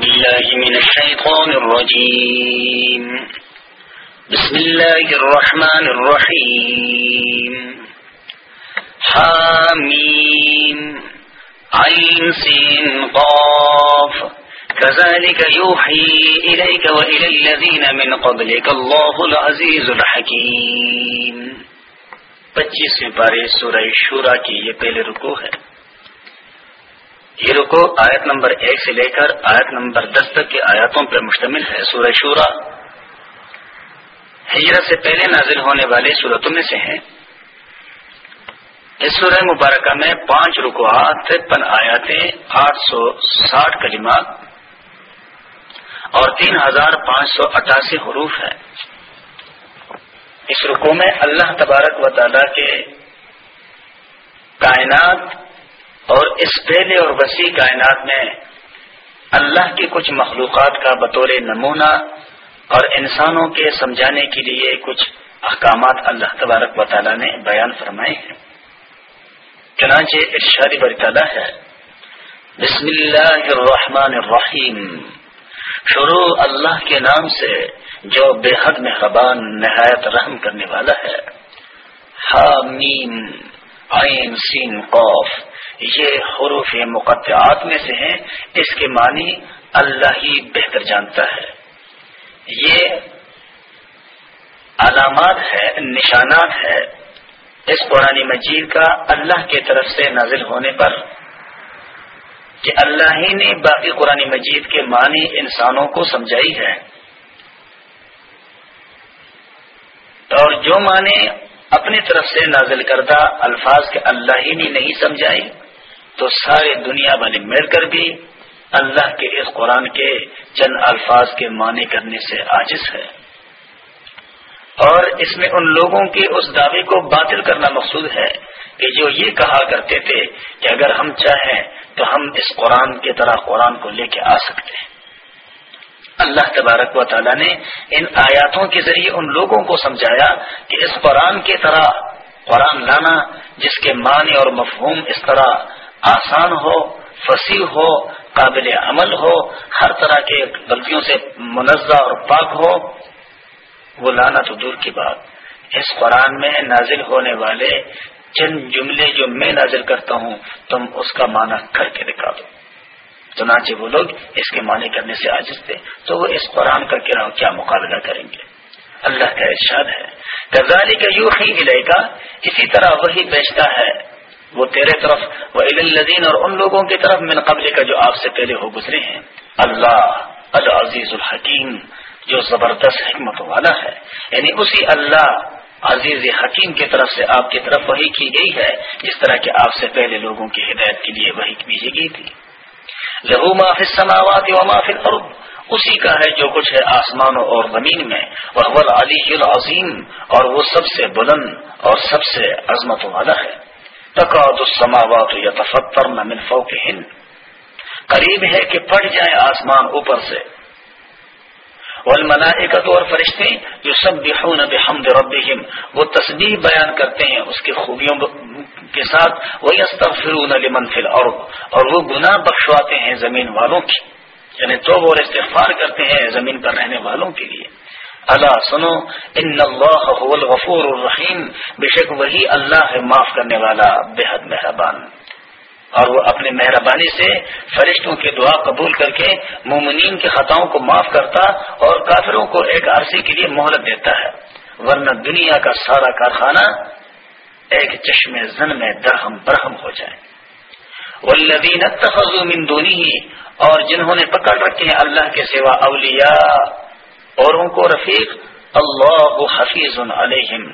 بالله من الشيطان الرجيم. بسم الله الرحمن الرحيم. حاميم. عين سين قاف. كذلك يوحي إليك وإلى الذين من قبلك. الله العزيز الحكيم. پچیسویں پارے سورہ شورا کی یہ پہلے رکو ہے. یہ رکو، آیت نمبر ایک سے لے کر آیت نمبر دس تک کے آیاتوں پر مشتمل ہے، سورہ شورا۔ ہجرت سے پہلے نازل ہونے والے صورتوں میں سے ہیں۔ اس سورہ مبارکہ میں پانچ رکوات ترپن آیاتیں آٹھ سو ساٹھ کلمات اور تین ہزار پانچ سو اٹھاسی حروف ہے اس رکو میں اللہ تبارک و تعالی کے کائنات اور اس پہلے اور وسیع کائنات میں اللہ کی کچھ مخلوقات کا بطور نمونہ اور انسانوں کے سمجھانے کے لیے کچھ احکامات اللہ تبارک و تعالیٰ نے بیان فرمائے ہیں۔ چنانچہ ارشاد برطالہ ہے۔ بسم اللہ الرحمن الرحیم۔ شروع اللہ کے نام سے جو بے حد مہربان، نہایت رحم کرنے والا ہے۔ حامیم، عین، سین قوف یہ حروف مقطعات میں سے ہیں، اس کے معنی اللہ ہی بہتر جانتا ہے۔ یہ علامات ہے نشانات ہے اس قرآن مجید کا اللہ کی طرف سے نازل ہونے پر کہ اللہ ہی نے باقی قرآن مجید کے معنی انسانوں کو سمجھائی ہے۔ اور جو معنی اپنی طرف سے نازل کردہ الفاظ کے اللہ ہی نے نہیں سمجھائی تو سارے دنیا والے مل کر بھی اللہ کے اس قرآن کے چند الفاظ کے معنی کرنے سے عاجز ہے۔ اور اس میں ان لوگوں کے اس دعوے کو باطل کرنا مقصود ہے کہ جو یہ کہا کرتے تھے کہ اگر ہم چاہیں تو ہم اس قرآن کی طرح قرآن کو لے کے آ سکتے۔ ہیں اللہ تبارک و تعالیٰ نے ان آیاتوں کے ذریعے ان لوگوں کو سمجھایا کہ اس قرآن کی طرح قرآن لانا، جس کے معنی اور مفہوم اس طرح آسان ہو، فصیح ہو، قابل عمل ہو، ہر طرح کے غلطیوں سے منزہ اور پاک ہو، وہ لانا تو دور کی بات۔ اس قرآن میں نازل ہونے والے چند جملے جو میں نازل کرتا ہوں، تم اس کا معنی کر کے دکھا دو۔ چنانچہ وہ لوگ اس کے معنی کرنے سے عاجز تھے۔ تو وہ اس قرآن کا کیا مقابلہ کریں گے؟ اللہ کا ارشاد ہے۔ غزالی کا یوں ہی گا اسی طرح وہی بیچتا ہے وہ تیرے طرف، وہ الدین اور ان لوگوں کی طرف من قبل کا جو آپ سے پہلے ہو گزرے ہیں۔ اللہ، العزیز الحکیم، جو زبردست حکمت والا ہے۔ یعنی اسی اللہ، عزیز حکیم کی طرف سے آپ کی طرف وہی کی گئی ہے، جس طرح کہ آپ سے پہلے لوگوں کی ہدایت کے لیے وہی بھیجی گئی تھی۔ لہو معاف سماوات و معاف الارض، اسی کا ہے جو کچھ ہے آسمانوں اور زمین میں۔ وہ علی العظیم، اور وہ سب سے بلند اور سب سے عظمت والا ہے۔ تقاد السماوات يتفطرن من فوقهن. قریب ہے کہ پھٹ جائے آسمان اوپر سے. والملائکت اور فرشتے جو سب بحون بحمد ربهم وہ تسبیح بیان کرتے ہیں اس کی خوبیوں کے ساتھ. وہ یستغفرون لمن فی الارض اور وہ گناہ بخشواتے ہیں زمین والوں کی. یعنی توبہ اور استغفار کرتے ہیں زمین پر رہنے والوں کے لیے. اللہ سنو، ان اللہ الغفور الرحیم بے شک وہی اللہ ہے معاف کرنے والا بے حد مہربان۔ اور وہ اپنے مہربانی سے فرشتوں کی دعا قبول کر کے مومنین کے خطاؤں کو معاف کرتا اور کافروں کو ایک عرصے کے لیے مہلت دیتا ہے۔ ورنہ دنیا کا سارا کارخانہ ایک چشم زن میں درہم برہم ہو جائے۔ والذین اتخذوا من دونی اور جنہوں نے پکڑ رکھے ہیں اللہ کے سوا اولیاء اوروں کو رفیق، اللہ حفیظ علیہم،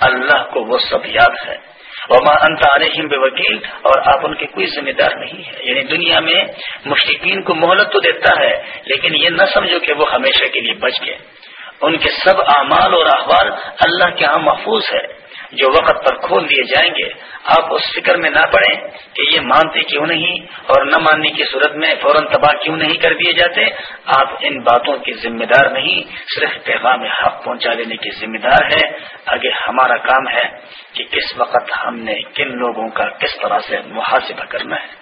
اللہ کو وہ سب یاد ہے۔ وما انت علیہم بے وکیل اور آپ ان کے کوئی ذمہ دار نہیں ہے۔ یعنی دنیا میں مشرقین کو مہلت تو دیتا ہے، لیکن یہ نہ سمجھو کہ وہ ہمیشہ کے لیے بچ گئے۔ ان کے سب اعمال اور احوال اللہ کے ہاں محفوظ ہے۔ جو وقت پر کھول دیے جائیں گے، آپ اس فکر میں نہ پڑیں کہ یہ مانتے کیوں نہیں اور نہ ماننے کی صورت میں فوراً تباہ کیوں نہیں کر دیے جاتے۔ آپ ان باتوں کی ذمہ دار نہیں، صرف پیغام حق پہنچا دینے کی ذمہ دار ہے آگے ہمارا کام ہے کہ کس وقت ہم نے کن لوگوں کا کس طرح سے محاسبہ کرنا ہے۔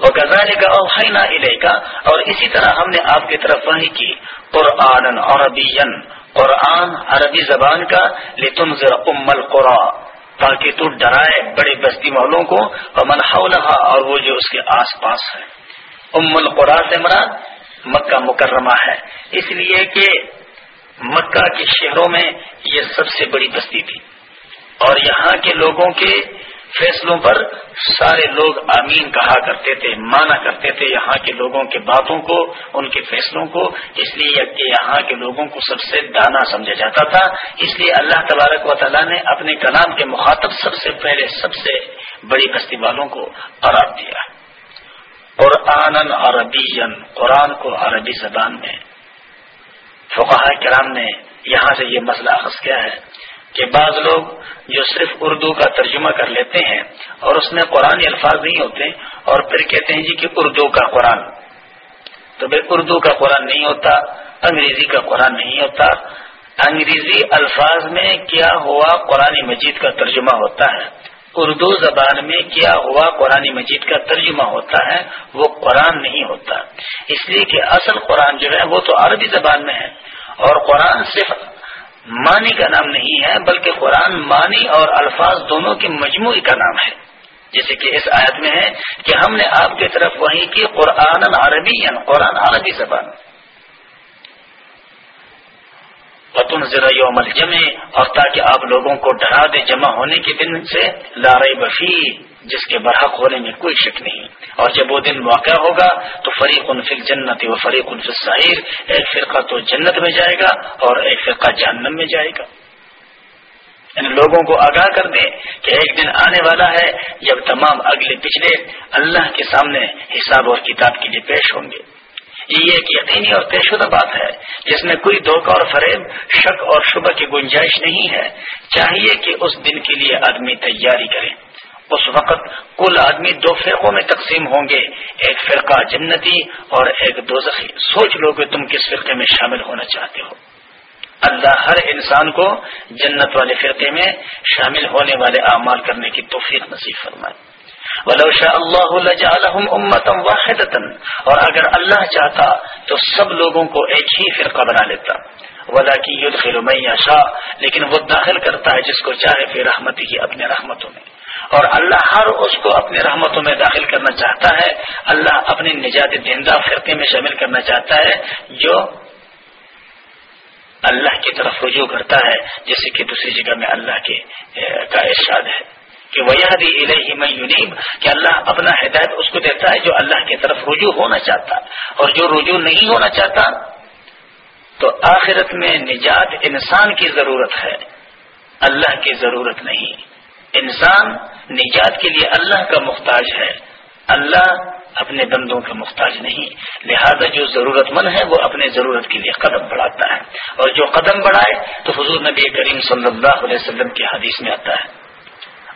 وہ غزال کا اوحینا کا اور اسی طرح ہم نے آپ کی طرف وحی کی قرآن عربی قرآن عربی زبان کا لتم ام القرا تاکہ تو ڈرائے بڑے بستی والوں کو امن حولہا اور وہ جو اس کے آس پاس ہے۔ ام القرا سے مراد مکہ مکرمہ ہے۔ اس لیے کہ مکہ کے شہروں میں یہ سب سے بڑی بستی تھی۔ اور یہاں کے لوگوں کے فیصلوں پر سارے لوگ امین کہا کرتے تھے، مانا کرتے تھے یہاں کے لوگوں کے باتوں کو، ان کے فیصلوں کو، اس لیے کہ یہاں کے لوگوں کو سب سے دانا سمجھا جاتا تھا۔ اس لیے اللہ تبارک و تعالیٰ نے اپنے کلام کے مخاطب سب سے پہلے سب سے بڑی بستی والوں کو قرار دیا۔ قرآن عربی قرآن کو عربی زبان میں۔ فقہ کرام نے یہاں سے یہ مسئلہ اخذ کیا ہے۔ کہ بعض لوگ جو صرف اردو کا ترجمہ کر لیتے ہیں اور اس میں قرآن الفاظ نہیں ہوتے اور پھر کہتے ہیں جی کہ اردو کا قرآن۔ تو بھائی اردو کا قرآن نہیں ہوتا، انگریزی کا قرآن نہیں ہوتا۔ انگریزی الفاظ میں کیا ہوا قرآن مجید کا ترجمہ ہوتا ہے؟ اردو زبان میں کیا ہوا قرآن مجید کا ترجمہ ہوتا ہے؟ وہ قرآن نہیں ہوتا۔ اس لیے کہ اصل قرآن جو ہے وہ تو عربی زبان میں ہے اور قرآن صرف معنی کا نام نہیں ہے، بلکہ قرآن معنی اور الفاظ دونوں کے مجموعی کا نام ہے۔ جیسے کہ اس آیت میں ہے کہ ہم نے آپ کی طرف وہی کی قرآن عربی یعنی قرآن عربی زبان۔ وطن ذرا یوم الجمع اور تاکہ آپ لوگوں کو ڈرا دے جمع ہونے کے دن سے لارئی بفی جس کے برحق ہونے میں کوئی شک نہیں۔ اور جب وہ دن واقع ہوگا تو فریق الفل جنت و فریق الفل ایک فرقہ تو جنت میں جائے گا اور ایک فرقہ جہنم میں جائے گا۔ ان لوگوں کو آگاہ کر دیں کہ ایک دن آنے والا ہے، جب تمام اگلے پچھلے اللہ کے سامنے حساب اور کتاب کے لیے پیش ہوں گے۔ یہ ایک یقینی اور طے شدہ بات ہے، جس میں کوئی دھوکہ اور فریب، شک اور شبہ کی گنجائش نہیں ہے۔ چاہیے کہ اس دن کے لیے آدمی تیاری کرے۔ اس وقت کل آدمی دو فرقوں میں تقسیم ہوں گے، ایک فرقہ جنتی اور ایک دوزخی۔ سوچ لو کہ تم کس فرقے میں شامل ہونا چاہتے ہو۔ اللہ ہر انسان کو جنت والے فرقے میں شامل ہونے والے اعمال کرنے کی توفیق نصیب فرمائے۔ شاء اللہ امتم واحد اور اگر اللہ چاہتا تو سب لوگوں کو ایک ہی فرقہ بنا لیتا۔ ولا کی شاہ لیکن وہ داخل کرتا ہے جس کو چاہے پھر رحمتی ہی اپنے رحمتوں میں۔ اور اللہ ہر اس کو اپنے رحمتوں میں داخل کرنا چاہتا ہے۔ اللہ اپنی نجات دہندہ فرقے میں شامل کرنا چاہتا ہے، جو اللہ کی طرف رجوع کرتا ہے، جیسے کہ دوسری جگہ میں اللہ کے کا ارشاد ہے کہ وہ الہی میں یونیب کہ اللہ اپنا ہدایت اس کو دیتا ہے جو اللہ کی طرف رجوع ہونا چاہتا۔ اور جو رجوع نہیں ہونا چاہتا، تو آخرت میں نجات انسان کی ضرورت ہے، اللہ کی ضرورت نہیں۔ انسان نجات کے لیے اللہ کا محتاج ہے۔ اللہ اپنے بندوں کا محتاج نہیں۔ لہذا جو ضرورت مند ہے، وہ اپنے ضرورت کے لیے قدم بڑھاتا ہے۔ اور جو قدم بڑھائے، تو حضور نبی کریم صلی اللہ علیہ وسلم کی حدیث میں آتا ہے۔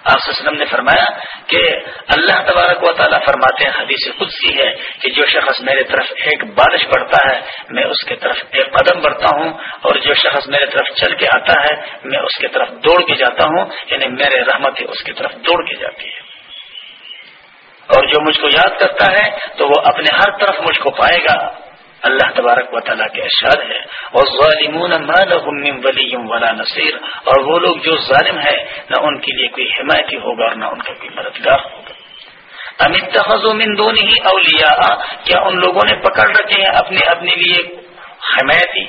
آپ وسلم نے فرمایا کہ اللہ تبارک و تعالیٰ فرماتے ہیں، حدیث قدسی ہے کہ جو شخص میرے طرف ایک بارش پڑتا ہے، میں اس کے طرف ایک قدم بڑھتا ہوں، اور جو شخص میرے طرف چل کے آتا ہے، میں اس کے طرف دوڑ کے جاتا ہوں یعنی میرے رحمت اس کی طرف دوڑ کے جاتی ہے۔ اور جو مجھ کو یاد کرتا ہے، تو وہ اپنے ہر طرف مجھ کو پائے گا۔ اللہ تبارک و تعالیٰ کے اشعار ہے اور ظالمون ولی ولا نصیر اور وہ لوگ جو ظالم ہے نہ ان کے لیے کوئی حمایتی ہوگا اور نہ ان کا کوئی مددگار ہوگا۔ امت من دون ہی اولیا کیا ان لوگوں نے پکڑ رکھے ہیں اپنے اپنے لیے حمایتی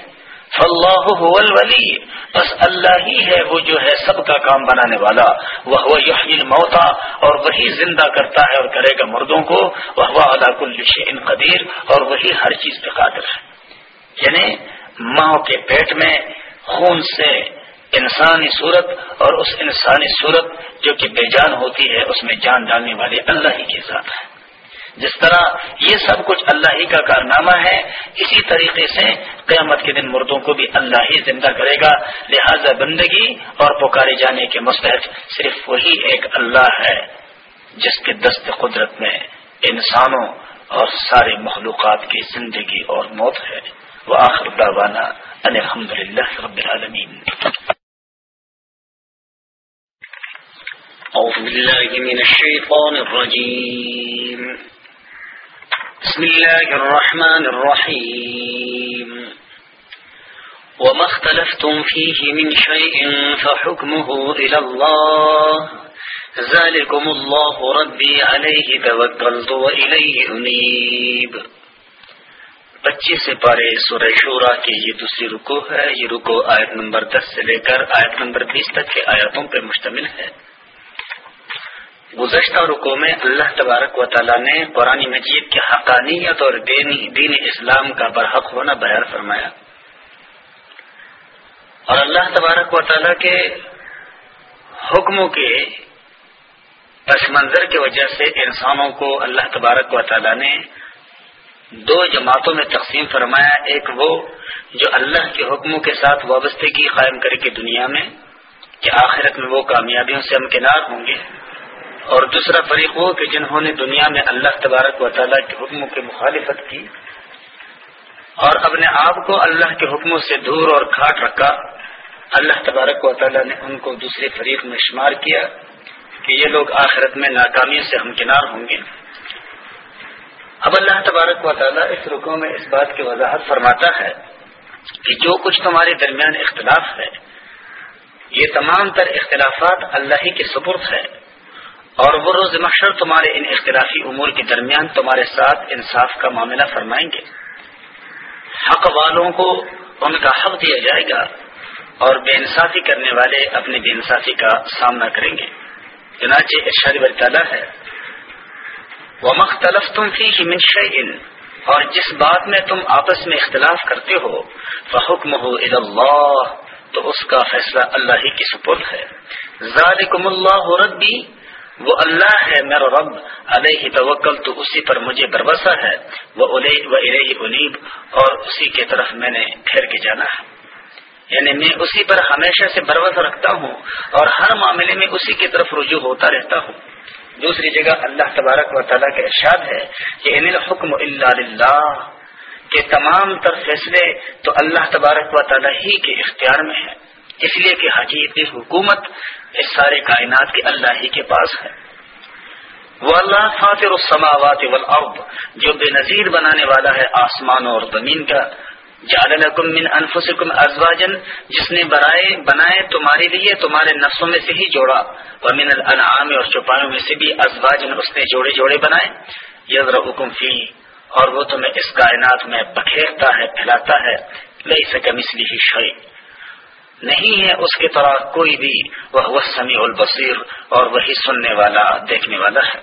فاللہ هو الولی، بس اللہ ہی ہے وہ جو ہے سب کا کام بنانے والا۔ وہ یحیی الموتا اور وہی زندہ کرتا ہے اور کرے گا مردوں کو۔ وہ علا کل شیء قدیر، اور وہی ہر چیز پہ قادر ہے۔ یعنی ماں کے پیٹ میں خون سے انسانی صورت، اور اس انسانی صورت جو کہ بے جان ہوتی ہے، اس میں جان ڈالنے والے اللہ ہی کے ساتھ ہے۔ جس طرح یہ سب کچھ اللہ ہی کا کارنامہ ہے، اسی طریقے سے قیامت کے دن مردوں کو بھی اللہ ہی زندہ کرے گا۔ لہذا بندگی اور پکارے جانے کے مستحق صرف وہی ایک اللہ ہے، جس کے دست قدرت میں انسانوں اور سارے مخلوقات کی زندگی اور موت ہے۔ وہ آخر داوانا الحمد للہ رب العالمین۔ أعوذ بالله من الشيطان الرجيم بسم الله الرحمن الرحيم. وما اختلفتم فيه من شيء فحكمه إلى الله. ذلكم الله ربي عليه توكلت وإليه أنيب. پچیس سے پارے سورہ شورا کی یہ دوسری رکو ہے، یہ رکو آیت نمبر دس سے لے کر آیت نمبر بیس تک کے آیاتوں پر مشتمل ہے۔ گزشتہ رکو میں اللہ تبارک و تعالیٰ نے قرآن مجید کی حقانیت اور دین اسلام کا برحق ہونا بیان فرمایا۔ اور اللہ تبارک و تعالیٰ کے حکموں کے پس منظر کی وجہ سے انسانوں کو اللہ تبارک و تعالیٰ نے دو جماعتوں میں تقسیم فرمایا۔ ایک وہ جو اللہ کے حکموں کے ساتھ وابستگی قائم کرے کی دنیا میں، کہ آخرت میں وہ کامیابیوں سے امکنار ہوں گے۔ اور دوسرا فریق وہ کہ جنہوں نے دنیا میں اللہ تبارک و تعالیٰ کے حکموں کی مخالفت کی اور اپنے آپ کو اللہ کے حکموں سے دور اور کھاٹ رکھا، اللہ تبارک و تعالیٰ نے ان کو دوسرے فریق میں شمار کیا کہ یہ لوگ آخرت میں ناکامی سے ہمکنار ہوں گے۔ اب اللہ تبارک و تعالیٰ اس رکو میں اس بات کی وضاحت فرماتا ہے کہ جو کچھ تمہارے درمیان اختلاف ہے، یہ تمام تر اختلافات اللہ ہی کے سپرد ہے اور وہ روز مشر تمہارے ان اختلافی امور کے درمیان تمہارے ساتھ انصاف کا معاملہ فرمائیں گے۔ حق والوں کو ان کا حق دیا جائے گا اور بے انصافی کرنے والے اپنی بے انصافی کا سامنا کریں گے۔ چنانچہ ارشاد تعالیٰ ہے۔ وہ مختلف تم فی منشن اور جس بات میں تم آپس میں اختلاف کرتے ہو فحکم ہو اللہ تو اس کا فیصلہ اللہ ہی کی سپرد ہے۔ ذالکم اللہ ربی وہ اللہ ہے میرا رب، علیہ توکل، تو اسی پر مجھے بروسہ ہے۔ وہ انیب، اور اسی کے طرف میں نے پھیر کے جانا ہے۔ یعنی میں اسی پر ہمیشہ سے بروسہ رکھتا ہوں، اور ہر معاملے میں اسی کی طرف رجوع ہوتا رہتا ہوں۔ دوسری جگہ اللہ تبارک و تعالیٰ کا ارشاد ہے کہ ان الحکم اللہ کے تمام تر فیصلے تو اللہ تبارک و تعالیٰ ہی کے اختیار میں ہے اس لیے کہ حقیقی حکومت اس سارے کائنات کے اللہ ہی کے پاس ہے۔ وہ اللہ فاطر السماوات والارض، جو بے نظیر بنانے والا ہے آسمان اور زمین کا۔ جعل من انفسکم ازواجن جس نے برائے بنائے تمہارے لیے، تمہارے نفسوں میں سے ہی جوڑا۔ ومن الانعام اور چوپایوں میں سے بھی ازواجن اس نے جوڑے جوڑے بنائے۔ یذرؤکم فی، اور وہ تمہیں اس کائنات میں بکھیرتا ہے، پھیلاتا ہے۔ لئی سکے مسلی ہی شعی نہیں ہے اس کی طرح کوئی بھی، وہ سمیع البصیر اور وہی سننے والا، دیکھنے والا ہے۔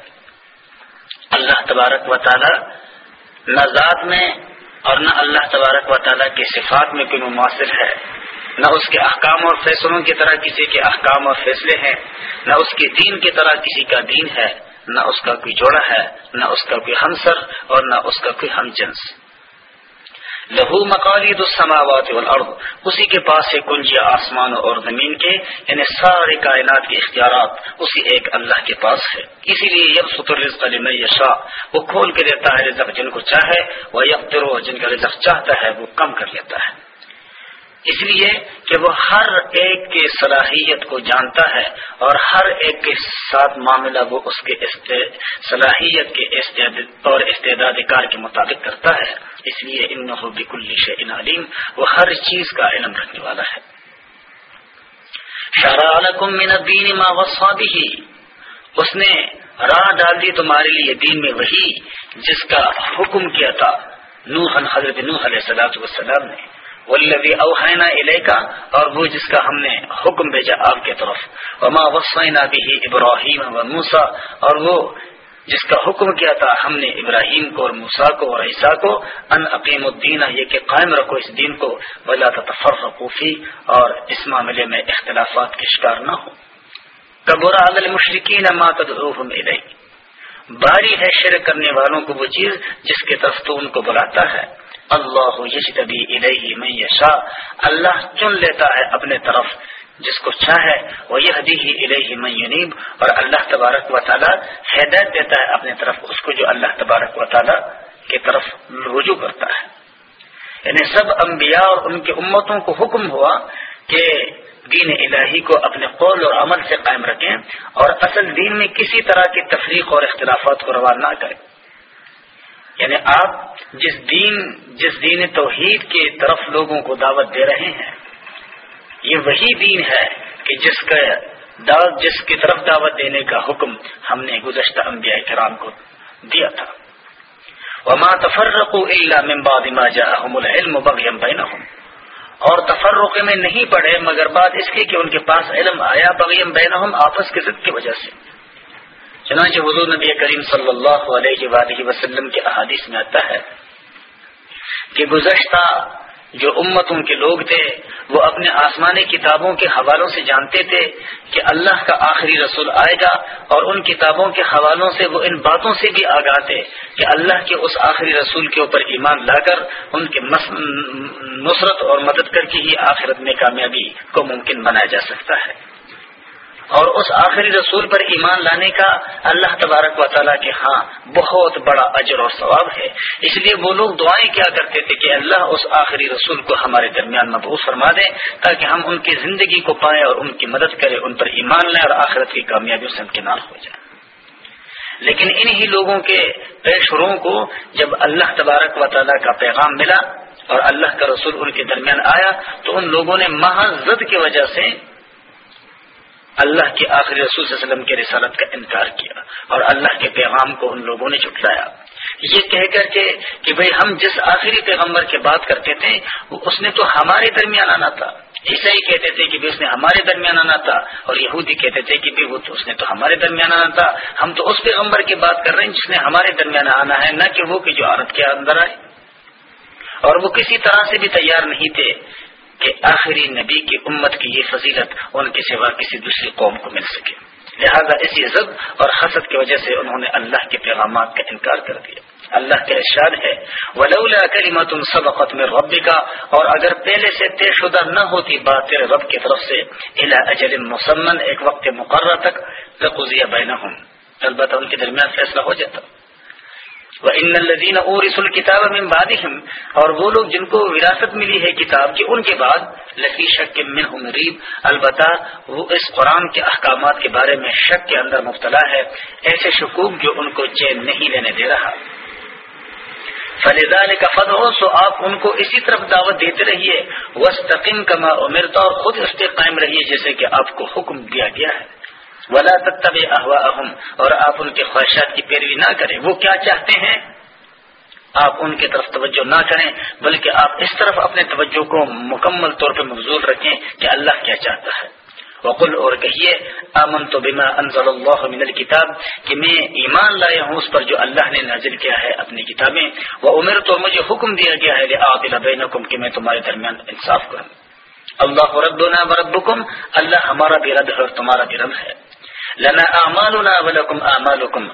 اللہ تبارک و تعالی نہ ذات میں اور نہ اللہ تبارک و تعالیٰ کی صفات میں کوئی مماثل ہے۔ نہ اس کے احکام اور فیصلوں کی طرح کسی کے احکام اور فیصلے ہیں۔ نہ اس کے دین کی طرح کسی کا دین ہے۔ نہ اس کا کوئی جوڑا ہے، نہ اس کا کوئی ہمسر اور نہ اس کا کوئی ہم جنس لہو مقالید السماوات والارض۔ اسی کے پاس ہے کنجی آسمان اور زمین کے یعنی سارے کائنات کے اختیارات۔ اسی ایک اللہ کے پاس ہے۔ اسی لیے یب الرزق لمن یشاء۔ وہ کھول کے دیتا ہے رزق جن کو چاہے وہ یب جن کا رزق چاہتا ہے، وہ کم کر لیتا ہے۔ اس لیے کہ وہ ہر ایک کے صلاحیت کو جانتا ہے اور ہر ایک کے ساتھ معاملہ وہ اس کے صلاحیت کے اور استعداد کار کے مطابق کرتا ہے۔ اس لیے ان بکل ان علیم، وہ ہر چیز کا علم رکھنے والا ہے۔ من الدین ما وصا اس نے راہ ڈال دی تمہارے لیے دین میں وہی جس کا حکم کیا تھا۔ نوح حضرت نوح علیہ والسلام نے۔ ولوی اوحینا علیہ کا اور وہ جس کا ہم نے حکم بھیجا آپ کے طرف۔ وما وسینا بھی ابراہیم و موسا اور وہ جس کا حکم کیا تھا ہم نے ابراہیم کو اور موسا کو اور عیسیٰ کو، ان عقیم الدین، یہ کہ قائم رکھو اس دین کو، ولا تفر رقوفی اور اس معاملے میں اختلافات کے شکار نہ ہو۔ قبر عدل مشرقین ماتد باری ہے شرک کرنے والوں کو وہ چیز جس کی طرف تو ان کو بلاتا ہے۔ اللہ یشتبی الیہ من یشا اللہ چن لیتا ہے اپنے طرف، جس کو چاہے وہ یہ ہی الہی من ینیب، اور اللہ تبارک و تعالی ہدایت دیتا ہے اپنے طرف، اس کو جو اللہ تبارک و تعالی کی طرف رجوع کرتا ہے۔ یعنی سب انبیاء اور ان کے امتوں کو حکم ہوا کہ دین الہی کو اپنے قول اور عمل سے قائم رکھیں اور اصل دین میں کسی طرح کی تفریق اور اختلافات کو روانہ نہ کریں۔ یعنی آپ جس دین جس دین توحید کے طرف لوگوں کو دعوت دے رہے ہیں، یہ وہی دین ہے کہ جس کا جس کی طرف دعوت دینے کا حکم ہم نے گزشتہ انبیاء کرام کو دیا تھا۔ وما تفرق الا من بعد ما جاءهم العلم بغيا بينهم۔ اور تفرق میں نہیں پڑھے مگر بات اس کی کہ ان کے پاس علم آیا بغیم بینہم آپس کے ضد کی وجہ سے۔ چنانچہ حضور نبی کریم صلی اللہ علیہ وآلہ وسلم کے احادیث میں آتا ہے کہ گزشتہ جو امتوں کے لوگ تھے، وہ اپنے آسمانی کتابوں کے حوالوں سے جانتے تھے کہ اللہ کا آخری رسول آئے گا اور ان کتابوں کے حوالوں سے وہ ان باتوں سے بھی آگاہ تھے کہ اللہ کے اس آخری رسول کے اوپر ایمان لا کر ان کے نصرت اور مدد کر کے ہی آخرت میں کامیابی کو ممکن بنایا جا سکتا ہے۔ اور اس آخری رسول پر ایمان لانے کا اللہ تبارک و تعالیٰ کے ہاں بہت بڑا اجر اور ثواب ہے۔ اس لیے وہ لوگ دعائیں کیا کرتے تھے کہ اللہ اس آخری رسول کو ہمارے درمیان محبوس فرما دے تاکہ ہم ان کی زندگی کو پائیں اور ان کی مدد کریں، ان پر ایمان لیں اور آخرت کی کامیابی سے امکنار ہو جائے لیکن انہی لوگوں کے پیشروں کو جب اللہ تبارک و تعالیٰ کا پیغام ملا اور اللہ کا رسول ان کے درمیان آیا تو ان لوگوں نے محض زد کی وجہ سے اللہ کے آخری رسول صلی اللہ علیہ وسلم کے رسالت کا انکار کیا اور اللہ کے پیغام کو ان لوگوں نے چٹلایا یہ کہہ کر کے کہ بھئی ہم جس آخری پیغمبر کی بات کرتے تھے اس نے تو ہمارے درمیان آنا تھا۔ عیسائی کہتے تھے کہ اس نے ہمارے درمیان آنا تھا اور یہودی کہتے تھے کہ وہ تو اس نے تو ہمارے درمیان آنا تھا۔ ہم تو اس پیغمبر کی بات کر رہے ہیں جس نے ہمارے درمیان آنا ہے، نہ کہ وہ کہ جو عورت کے اندر آئے۔ اور وہ کسی طرح سے بھی تیار نہیں تھے۔ کہ آخری نبی کی امت کی یہ فضیلت ان کے سوا کسی دوسری قوم کو مل سکے۔ لہذا اسی عزت اور حسد کی وجہ سے انہوں نے اللہ کے پیغامات کا انکار کر دیا۔ اللہ کا ارشاد ہے، ولولا کریمت تم سب میں رب کا اور اگر پہلے سے طے شدہ نہ ہوتی بات تیرے رب کی طرف سے الا اجل مسمن ایک وقت مقررہ تک تقوزیہ بین البتہ ان کے درمیان فیصلہ ہو جاتا۔ ان الدین اور رسول کتاب میں بادم اور وہ لوگ جن کو وراثت ملی ہے کتاب کی، ان کے بعد لفی شک کے من مریب البتہ وہ اس قرآن کے احکامات کے بارے میں شک کے اندر مبتلا ہے، ایسے شکوک جو ان کو چین نہیں لینے دے رہا۔ فلزا کا فد ہو سو آپ ان کو اسی طرف دعوت دیتے رہیے۔ وسطیم کما امرتا اور خود اس پہ قائم رہیے جیسے کہ آپ کو حکم دیا گیا ہے۔ ولا تب احوا اور آپ ان کے خواہشات کی پیروی نہ کریں۔ وہ کیا چاہتے ہیں؟ آپ ان کی طرف توجہ نہ کریں، بلکہ آپ اس طرف اپنے توجہ کو مکمل طور پہ مبزول رکھیں کہ اللہ کیا چاہتا ہے۔ وقل اور کہیے امن تو بما انزل اللہ من الکتاب کہ میں ایمان لایا ہوں اس پر جو اللہ نے نازل کیا ہے اپنی کتابیں۔ وہ عمر تو مجھے حکم دیا گیا ہے عادل بینکم کہ میں تمہارے درمیان انصاف کروں۔ اللہ ربنا وربکم، اللہ ہمارا بھی رد ہے اور تمہارا بھی رب ہے۔ لنا اعمالنا ولکم اعمالکم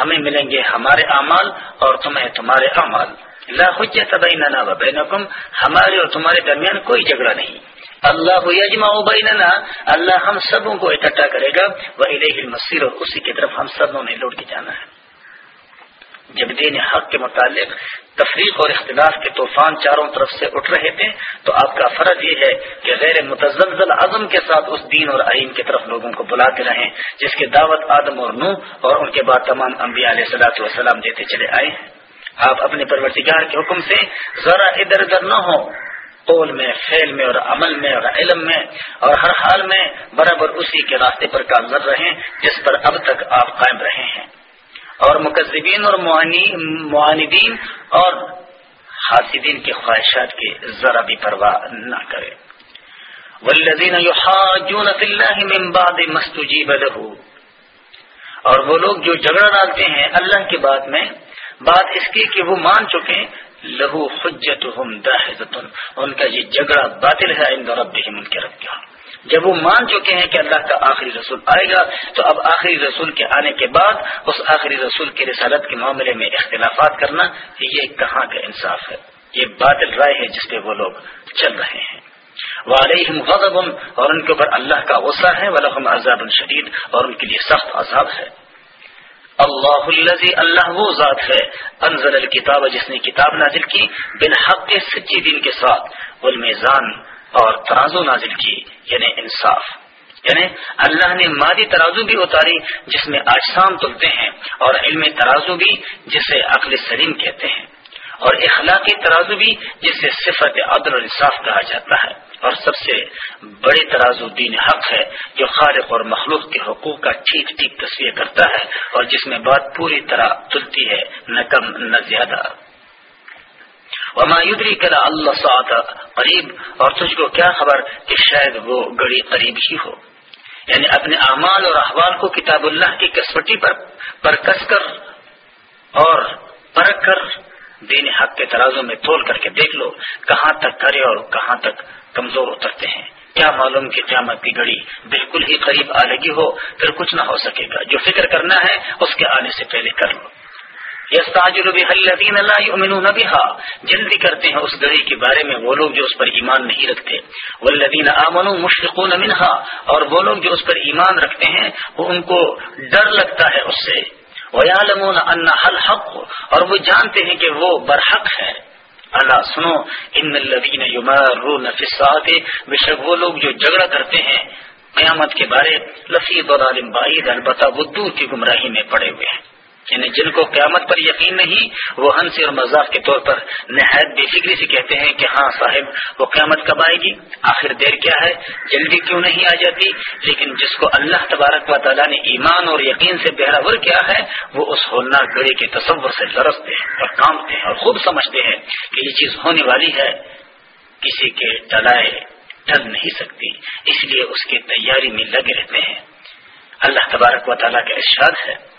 ہمیں ملیں گے ہمارے اعمال اور تمہیں تمہارے اعمال لا حجت بیننا و بینکم. ہمارے اور تمہارے درمیان کوئی جھگڑا نہیں. اللہ یجمع بیننا. اللہ ہم سبوں کو اکٹھا کرے گا. وہ الیہ المصیر اور اسی کی طرف ہم سبوں نے لوٹ کے جانا ہے. جب دین حق کے متعلق تفریق اور اختلاف کے طوفان چاروں طرف سے اٹھ رہے تھے، تو آپ کا فرض یہ ہے کہ غیر متزلزل عزم کے ساتھ اس دین اور آئین کی طرف لوگوں کو بلاتے رہیں، جس کی دعوت آدم اور نو اور ان کے بعد تمام انبیاء علیہ صلاح وسلام دیتے چلے آئے۔ ہیں آپ اپنے پرورتگار کے حکم سے ذرا ادھر ادھر نہ ہو قول میں، فعل میں اور عمل میں اور علم میں، اور ہر حال میں برابر اسی کے راستے پر کامزر رہیں جس پر اب تک آپ قائم رہے ہیں۔ اور مقزبین اور معاندین اور حاسدین کے خواہشات کی ذرا بھی پرواہ نہ کرے۔ والذین یحاجون فی اللہ من بعد مستجیب له۔ اور وہ لوگ جو جھگڑا ڈالتے ہیں اللہ کی بات میں، بات اس کی کہ وہ مان چکے لہو حجتهم داحزتن ان کا یہ جھگڑا باطل ہے عند ربهم، ان کے رب کے ہاں۔ جب وہ مان چکے ہیں کہ اللہ کا آخری رسول آئے گا، تو اب آخری رسول کے آنے کے بعد اس آخری رسول کی رسالت کے معاملے میں اختلافات کرنا، یہ کہاں کا انصاف ہے؟ یہ بادل رائے ہے جس پہ وہ لوگ چل رہے ہیں۔ وہ غضب، اور ان کے اوپر اللہ کا غصہ ہے ولحم عذاب الشدید اور ان کے لیے سخت عذاب ہے۔ اللہ الزی اللہ وہ ذات ہے، انزل الکتاب جس نے کتاب نازل کی، بالحق سچی دین کے ساتھ المیزان اور ترازو نازل کی یعنی انصاف۔ یعنی اللہ نے مادی ترازو بھی اتاری جس میں اجسام تلتے ہیں اور علم ترازو بھی جسے عقل سلیم کہتے ہیں۔ اور اخلاقی ترازو بھی جسے صفت عدل اور انصاف کہا جاتا ہے۔ اور سب سے بڑے ترازو دین حق ہے جو خالق اور مخلوق کے حقوق کا ٹھیک ٹھیک تصویر کرتا ہے اور جس میں بات پوری طرح تلتی ہے، نہ کم نہ زیادہ۔ مایودری کلا اللہ سعد قریب اور تجھ کو کیا خبر کہ شاید وہ گڑی قریب ہی ہو؟ یعنی اپنے اعمال اور احوال کو کتاب اللہ کی کسوٹی پر پر کس کر اور پرکھ کر دین حق کے ترازوں میں تول کر کے دیکھ لو کہاں تک کرے اور کہاں تک کمزور اترتے ہیں۔ کیا معلوم کہ قیامت کی گڑی بالکل ہی قریب آ لگی ہو؟ پھر کچھ نہ ہو سکے گا۔ جو فکر کرنا ہے اس کے آنے سے پہلے کر لو۔ یس تاجر اللہ جلدی کرتے ہیں اس گڑی کے بارے میں وہ لوگ جو اس پر ایمان نہیں رکھتے. والذین آمنوا مشفقون منہا. اور وہ لوگ جو اس پر ایمان رکھتے ہیں، وہ ان کو ڈر لگتا ہے اس سے. وَيَعْلَمُونَ أَنَّ الْحَقُ اور وہ جانتے ہیں کہ وہ برحق ہے. اللہ، سنو. ان الذین یمارون فی الساعت بے شک وہ لوگ جو جھگڑا کرتے ہیں، قیامت کے بارے لفیب اور عالم بعید، البتہ وہ دور کی گمراہی میں پڑے ہوئے ہیں. یعنی جن کو قیامت پر یقین نہیں، وہ ہنسی اور مذاق کے طور پر نہایت بے فکری سے کہتے ہیں کہ ہاں صاحب، وہ قیامت کب آئے گی؟ آخر دیر کیا ہے؟ جلدی کیوں نہیں آ جاتی؟ لیکن جس کو اللہ تبارک و تعالیٰ نے ایمان اور یقین سے بہراور کیا ہے، وہ اس ہولناک گڑے کے تصور سے لرستے ہیں اور کامتے ہیں اور خوب سمجھتے ہیں کہ یہ چیز ہونے والی ہے۔ کسی کے ٹلائے ٹل نہیں سکتی، اس لیے اس کی تیاری میں لگے رہتے ہیں۔ اللہ تبارک و تعالیٰ کا ارشاد ہے۔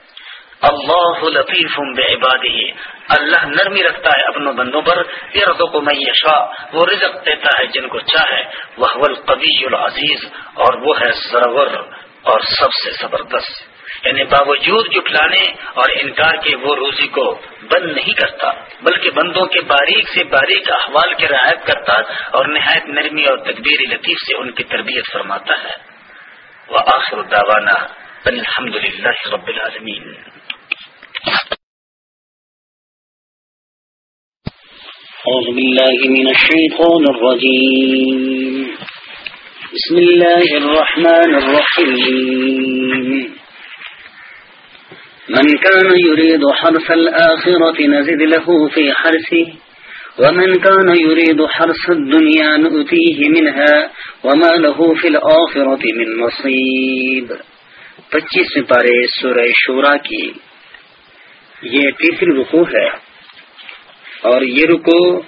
اللہ لطیف ہی اللہ نرمی رکھتا ہے اپنوں بندوں پر کو میں یشا وہ رزق دیتا ہے جن کو چاہے۔ وہ القبی العزیز، اور وہ ہے سرور اور سب سے زبردست۔ یعنی باوجود جٹلانے اور انکار کے وہ روزی کو بند نہیں کرتا، بلکہ بندوں کے باریک سے باریک احوال کی رعایت کرتا اور نہایت نرمی اور تدبیر لطیف سے ان کی تربیت فرماتا ہے۔ وہ آخر داوانہ الحمد للہ رب العالمین۔ أعوذ بالله من الشيطان الرجيم. بسم الله الرحمن الرحيم. من كان يريد حرث الآخرة نزد له في حرثه، ومن كان يريد حرث الدنيا نؤتيه منها، وما له في الآخرة من نصيب. پچیس پارے سورہ شورا کی یہ تیسری رکو ہے اور یہ رکو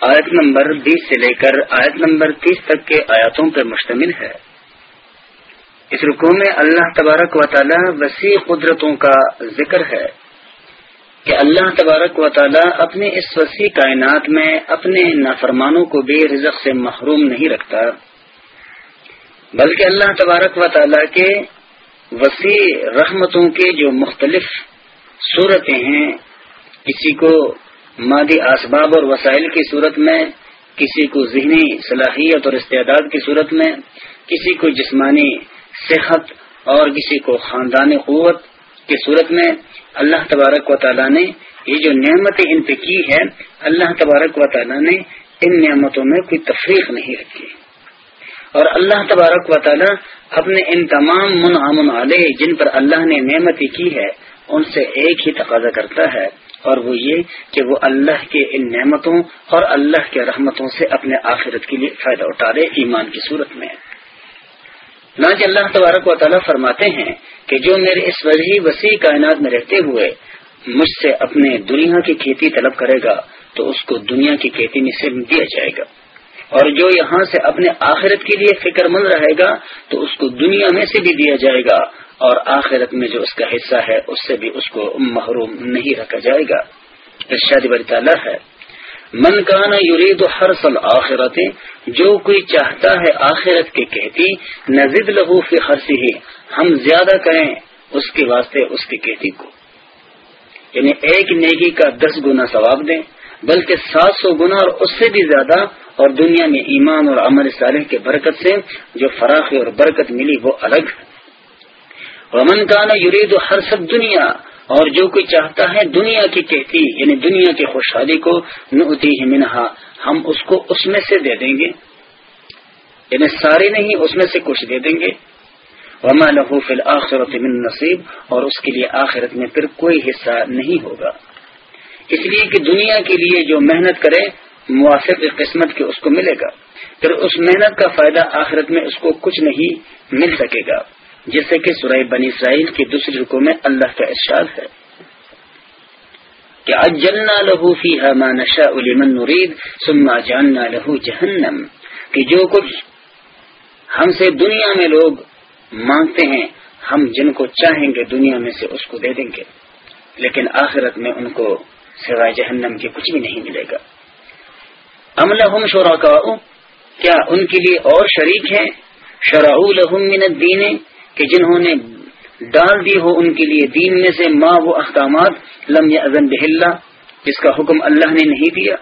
آیت نمبر بیس سے لے کر آیت نمبر تیس تک کے آیاتوں پر مشتمل ہے۔ اس رکو میں اللہ تبارک و تعالی وسیع قدرتوں کا ذکر ہے کہ اللہ تبارک و تعالی اپنے اس وسیع کائنات میں اپنے نافرمانوں کو بے رزق سے محروم نہیں رکھتا، بلکہ اللہ تبارک و تعالی کے وسیع رحمتوں کے جو مختلف صورتیں ہیں، کسی کو مادی اسباب اور وسائل کی صورت میں، کسی کو ذہنی صلاحیت اور استعداد کی صورت میں، کسی کو جسمانی صحت اور کسی کو خاندانی قوت کی صورت میں۔ اللہ تبارک و تعالیٰ نے یہ جو نعمتیں ان پہ کی ہے اللہ تبارک و تعالیٰ نے ان نعمتوں میں کوئی تفریق نہیں رکھی۔ اور اللہ تبارک و تعالیٰ اپنے ان تمام منعمن علیہ جن پر اللہ نے نعمتیں کی ہے ان سے ایک ہی تقاضا کرتا ہے، اور وہ یہ کہ وہ اللہ کے ان نعمتوں اور اللہ کے رحمتوں سے اپنے آخرت کے لیے فائدہ اٹھا رہے ایمان کی صورت میں۔ نہ اللہ تبارک و تعالیٰ فرماتے ہیں کہ جو میرے اس وجہ وسیع کائنات میں رہتے ہوئے مجھ سے اپنے دنیا کی کھیتی طلب کرے گا، تو اس کو دنیا کی کھیتی میں سے دیا جائے گا۔ اور جو یہاں سے اپنے آخرت کے لیے فکر مند رہے گا، تو اس کو دنیا میں سے بھی دیا جائے گا، اور آخرت میں جو اس کا حصہ ہے، اس سے بھی اس کو محروم نہیں رکھا جائے گا۔ ارشاد بری تعالیٰ ہے، من کانا یرید ہر سل آخرت جو کوئی چاہتا ہے آخرت کے کہتی، نزد لہو فی خرسی ہی ہم زیادہ کریں اس کے واسطے اس کی کہتی کو۔ یعنی ایک نیکی کا دس گنا ثواب دیں، بلکہ سات سو گنا اور اس سے بھی زیادہ اور دنیا میں ایمان اور عمل صالح کے برکت سے جو فراخی اور برکت ملی وہ الگ ہے۔ ومن کانا یرید ہر سب دنیا اور جو کوئی چاہتا ہے دنیا کی کہتی یعنی دنیا کی خوشحالی کو نتی ہی منہا ہم اس کو اس میں سے دے دیں گے۔ یعنی سارے نہیں، اس میں سے کچھ دے دیں گے۔ وما لہو فی الآخرت من نصیب اور اس کے لیے آخرت میں پھر کوئی حصہ نہیں ہوگا۔ اس لیے کہ دنیا کے لیے جو محنت کرے موافق قسمت کے اس کو ملے گا۔ پھر اس محنت کا فائدہ آخرت میں اس کو کچھ نہیں مل سکے گا جیسے کہ سورہ بنی اسرائیل کی دوسری رکو میں اللہ کا ارشاد ہے۔ کہ اجلنا لہو فی نشا علمن نرید سما جاننا لہو جہنم۔ کہ جو کچھ ہم سے دنیا میں لوگ مانگتے ہیں، ہم جن کو چاہیں گے دنیا میں سے اس کو دے دیں گے۔ لیکن آخرت میں ان کو سوائے جہنم کے کچھ بھی نہیں ملے گا۔ امل ہم شورا کیا ان کے لیے اور شریک ہیں؟ شرع لہم من الدین، کہ جنہوں نے ڈال دی ہو ان کے لیے دین میں سے ماں وہ احکامات لم ازن بہلا جس کا حکم اللہ نے نہیں دیا۔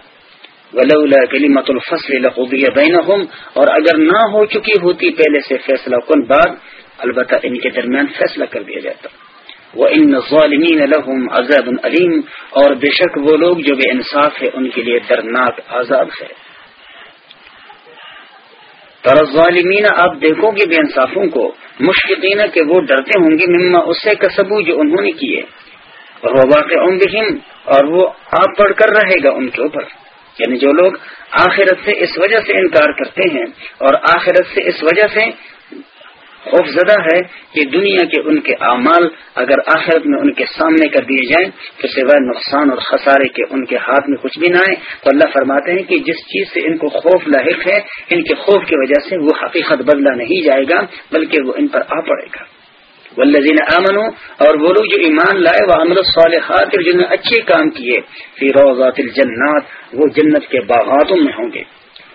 ولولا کلیمت الفصل لقضی بینہم، اور اگر نہ ہو چکی ہوتی پہلے سے فیصلہ کن بعد، البتہ ان کے درمیان فیصلہ کر دیا جاتا۔ وہ ان ظالمین لہم عذاب علیم اور بے شک وہ لوگ جو بے انصاف ہے ان کے لیے درناک عذاب ہے۔ پر ظالمین آپ دیکھو گے بے انصافوں کو۔ مشفقین کہ وہ ڈرتے ہوں گے مما اس سے کسبو جو انہوں نے کیے۔ اور وہ واقع اور وہ آپ پڑھ کر رہے گا ان کے اوپر۔ یعنی جو لوگ آخرت سے اس وجہ سے انکار کرتے ہیں، اور آخرت سے اس وجہ سے خوف زدہ ہے کہ دنیا کے ان کے اعمال اگر آخرت میں ان کے سامنے کر دیے جائیں تو سوائے نقصان اور خسارے کے ان کے ہاتھ میں کچھ بھی نہ آئے تو اللہ فرماتے ہیں کہ جس چیز سے ان کو خوف لاحق ہے، ان کے خوف کی وجہ سے وہ حقیقت بدلا نہیں جائے گا، بلکہ وہ ان پر آ پڑے گا۔ والذین آمنوا، اور وہ لوگ جو ایمان لائے وہ عمل الصالحات، اور جنہوں نے اچھے کام کیے، فی روضات الجنات، وہ جنت کے باغاتوں میں ہوں گے۔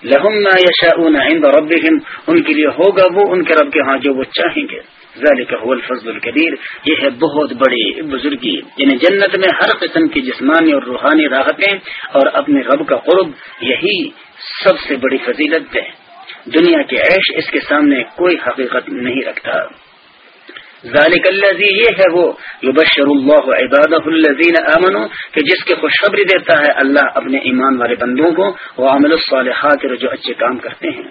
لہم ما یشاؤون عند ربهم، ان کے لیے ہوگا وہ، ان کے رب کے ہاں جو وہ چاہیں گے۔ ذالک هو الفضل الكبیر یہ ہے بہت بڑی بزرگی۔ یعنی جنت میں ہر قسم کی جسمانی اور روحانی راحتیں اور اپنے رب کا قرب، یہی سب سے بڑی فضیلت ہے۔ دنیا کے عیش اس کے سامنے کوئی حقیقت نہیں رکھتا۔ ذالک الذی یہ ہے وہ یبشر اللہ عبادہ الذین آمنوا، کہ جس کے خوشخبری دیتا ہے اللہ اپنے ایمان والے بندوں کو، وہ عمل الصالحات جو اچھے کام کرتے ہیں۔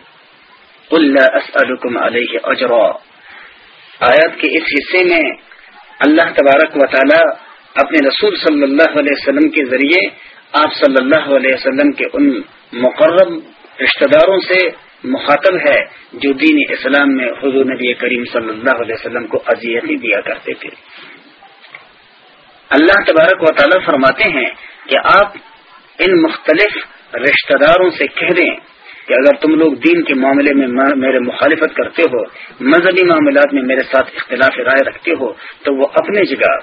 قل لا اسألکم علیہ اجرا آیت کے اس حصے میں اللہ تبارک و تعالی اپنے رسول صلی اللہ علیہ وسلم کے ذریعے آپ صلی اللہ علیہ وسلم کے ان مقرب رشتہ داروں سے مخاطب ہے جو دین اسلام میں حضور نبی کریم صلی اللہ علیہ وسلم کو اذیتیں دیا کرتے تھے۔ اللہ تبارک و تعالیٰ فرماتے ہیں کہ آپ ان مختلف رشتہ داروں سے کہہ دیں کہ اگر تم لوگ دین کے معاملے میں میرے مخالفت کرتے ہو، مذہبی معاملات میں میرے ساتھ اختلاف رائے رکھتے ہو، تو وہ اپنے جگہ،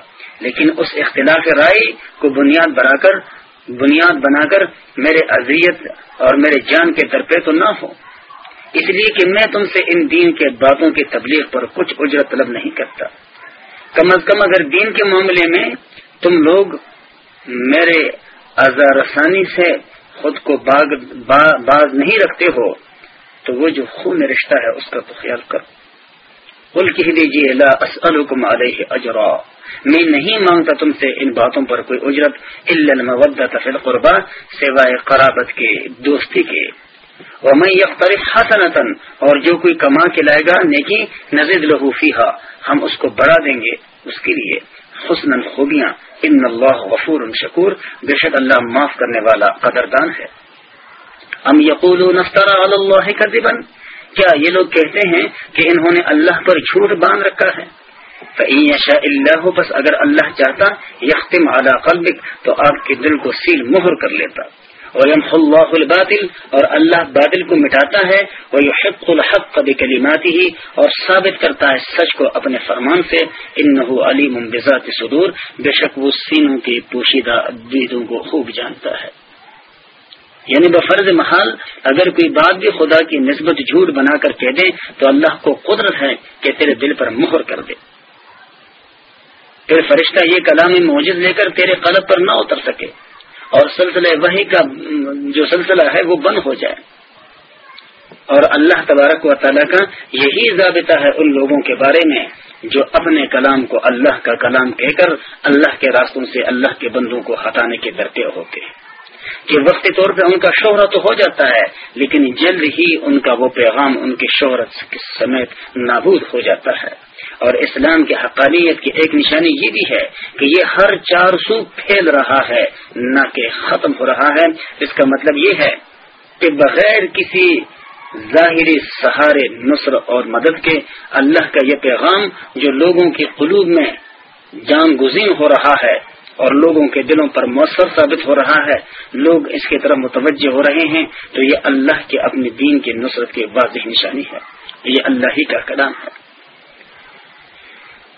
لیکن اس اختلاف رائے کو بنیاد بنا کر بنیاد بنا کر میرے اذیت اور میرے جان کے درپے تو نہ ہو اس لیے کہ میں تم سے ان دین کے باتوں کی تبلیغ پر کچھ اجرت طلب نہیں کرتا۔ کم از کم اگر دین کے معاملے میں تم لوگ میرے رسانی سے خود کو باغ باز نہیں رکھتے ہو، تو وہ جو خون رشتہ ہے، اس کا تو خیال کرو۔ کل کہہ دیجیے اسلکم علیہ اجرا۔ میں نہیں مانگتا تم سے ان باتوں پر کوئی اجرت المودت فی القربہ، سوائے قرابت کے، دوستی کے۔ اور میں یکرف حسنتن اور جو کوئی کما کے لائے گا، نیکی نزد لہو فیحا ہم اس کو بڑھا دیں گے اس کے لیے۔ حسن خوبیاں ان اللہ غفور شکور بے شک اللہ معاف کرنے والا قدردان ہے۔ ام یقول اللہ کذبا کیا یہ لوگ کہتے ہیں کہ انہوں نے اللہ پر جھوٹ باندھ رکھا ہے؟ اللہ بس اگر اللہ چاہتا یختم اعلی قلبک تو آپ کے دل کو سیل مہر کر لیتا۔ اللہ الباطل، اور اللہ بادل کو مٹاتا ہے وہ حق الحق کبھی ہی اور ثابت کرتا ہے سچ کو اپنے فرمان سے۔ ان علی ممبزات صدور، بے شک وہ سینوں کے پوشیدہ بیدوں کو خوب جانتا ہے۔ یعنی بفرض محال، اگر کوئی بات بھی خدا کی نسبت جھوٹ بنا کر کہہ دے، تو اللہ کو قدرت ہے کہ تیرے دل پر مہر کر دے۔ پھر فرشتہ یہ کلام موجود لے کر تیرے قلب پر نہ اتر سکے۔ اور سلسلہ وہی کا جو سلسلہ ہے وہ بند ہو جائے۔ اور اللہ تبارک و تعالیٰ کا یہی ضابطہ ہے ان لوگوں کے بارے میں جو اپنے کلام کو اللہ کا کلام کہہ کر اللہ کے راستوں سے اللہ کے بندوں کو ہٹانے کے درپے ہوتے کہ وقتی طور پہ ان کا شہرت تو ہو جاتا ہے، لیکن جلد ہی ان کا وہ پیغام ان کی شہرت سمیت نابود ہو جاتا ہے۔ اور اسلام کی حقانیت کی ایک نشانی یہ بھی ہے کہ یہ ہر چار سو پھیل رہا ہے، نہ کہ ختم ہو رہا ہے۔ اس کا مطلب یہ ہے کہ بغیر کسی ظاہری سہارے نصر اور مدد کے اللہ کا یہ پیغام جو لوگوں کی قلوب میں جان گزین ہو رہا ہے اور لوگوں کے دلوں پر مؤثر ثابت ہو رہا ہے۔ لوگ اس کی طرف متوجہ ہو رہے ہیں۔ تو یہ اللہ کے اپنے دین کی نصرت کی واضح نشانی ہے۔ یہ اللہ ہی کا کلام ہے۔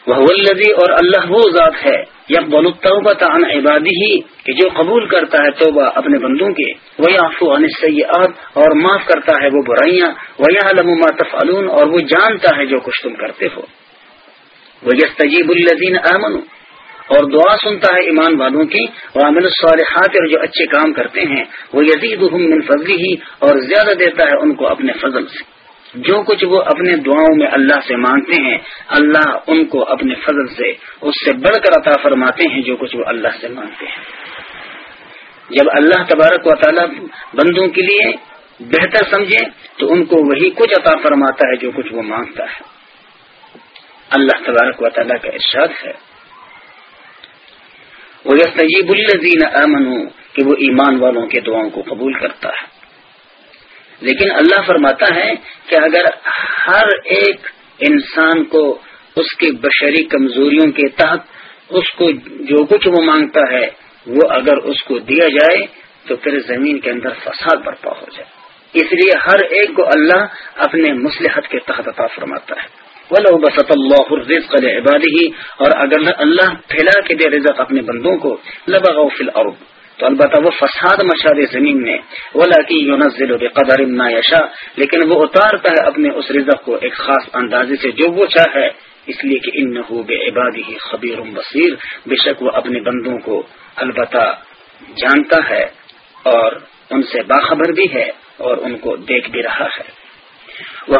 وہ الذی اور اللہ وہ ذات ہے۔ یا بولوبت عن عبادی ہی کہ جو قبول کرتا ہے توبہ اپنے بندوں کے۔ وہ آفو عن سیاحت اور معاف کرتا ہے وہ برائیاں۔ وہ علم ما تفعلون، اور وہ جانتا ہے جو کچھ تم کرتے ہو۔ وہ یس تجیب الزین امن اور دعا سنتا ہے ایمان والوں کی وہ امن الصالحات اور جو اچھے کام کرتے ہیں، وہ یزید من فضلی ہی اور زیادہ دیتا ہے ان کو اپنے فضل سے۔ جو کچھ وہ اپنے دعاؤں میں اللہ سے مانگتے ہیں، اللہ ان کو اپنے فضل سے، اس سے بڑھ کر عطا فرماتے ہیں جو کچھ وہ اللہ سے مانگتے ہیں۔ جب اللہ تبارک و تعالی بندوں کے لیے بہتر سمجھے، تو ان کو وہی کچھ عطا فرماتا ہے جو کچھ وہ مانگتا ہے۔ اللہ تبارک و تعالیٰ کا ارشاد ہے۔ وہ یس الزین امن کہ وہ ایمان والوں کے دعاؤں کو قبول کرتا ہے۔ لیکن اللہ فرماتا ہے کہ اگر ہر ایک انسان کو اس کی بشری کمزوریوں کے تحت اس کو جو کچھ وہ مانگتا ہے، وہ اگر اس کو دیا جائے تو پھر زمین کے اندر فساد برپا ہو جائے۔ اس لیے ہر ایک کو اللہ اپنے مسلحت کے تحت عطا فرماتا ہے۔ ولو بسط اللہ الرزق لعباده، اور اگر اللہ پھیلا کے دے رزق اپنے بندوں کو، لبغوا فی الارض۔ تو البتہ وہ فساد مچا زمین میں ولا کی یونزل بقدر ما یشاء لیکن وہ اتارتا ہے اپنے اس رزق کو ایک خاص اندازے سے جو وہ چاہے، اس لیے کہ انه بعباده خبیر بصیر بے شک وہ اپنے بندوں کو البتہ جانتا ہے، اور ان سے باخبر بھی ہے، اور ان کو دیکھ بھی رہا ہے۔ وہ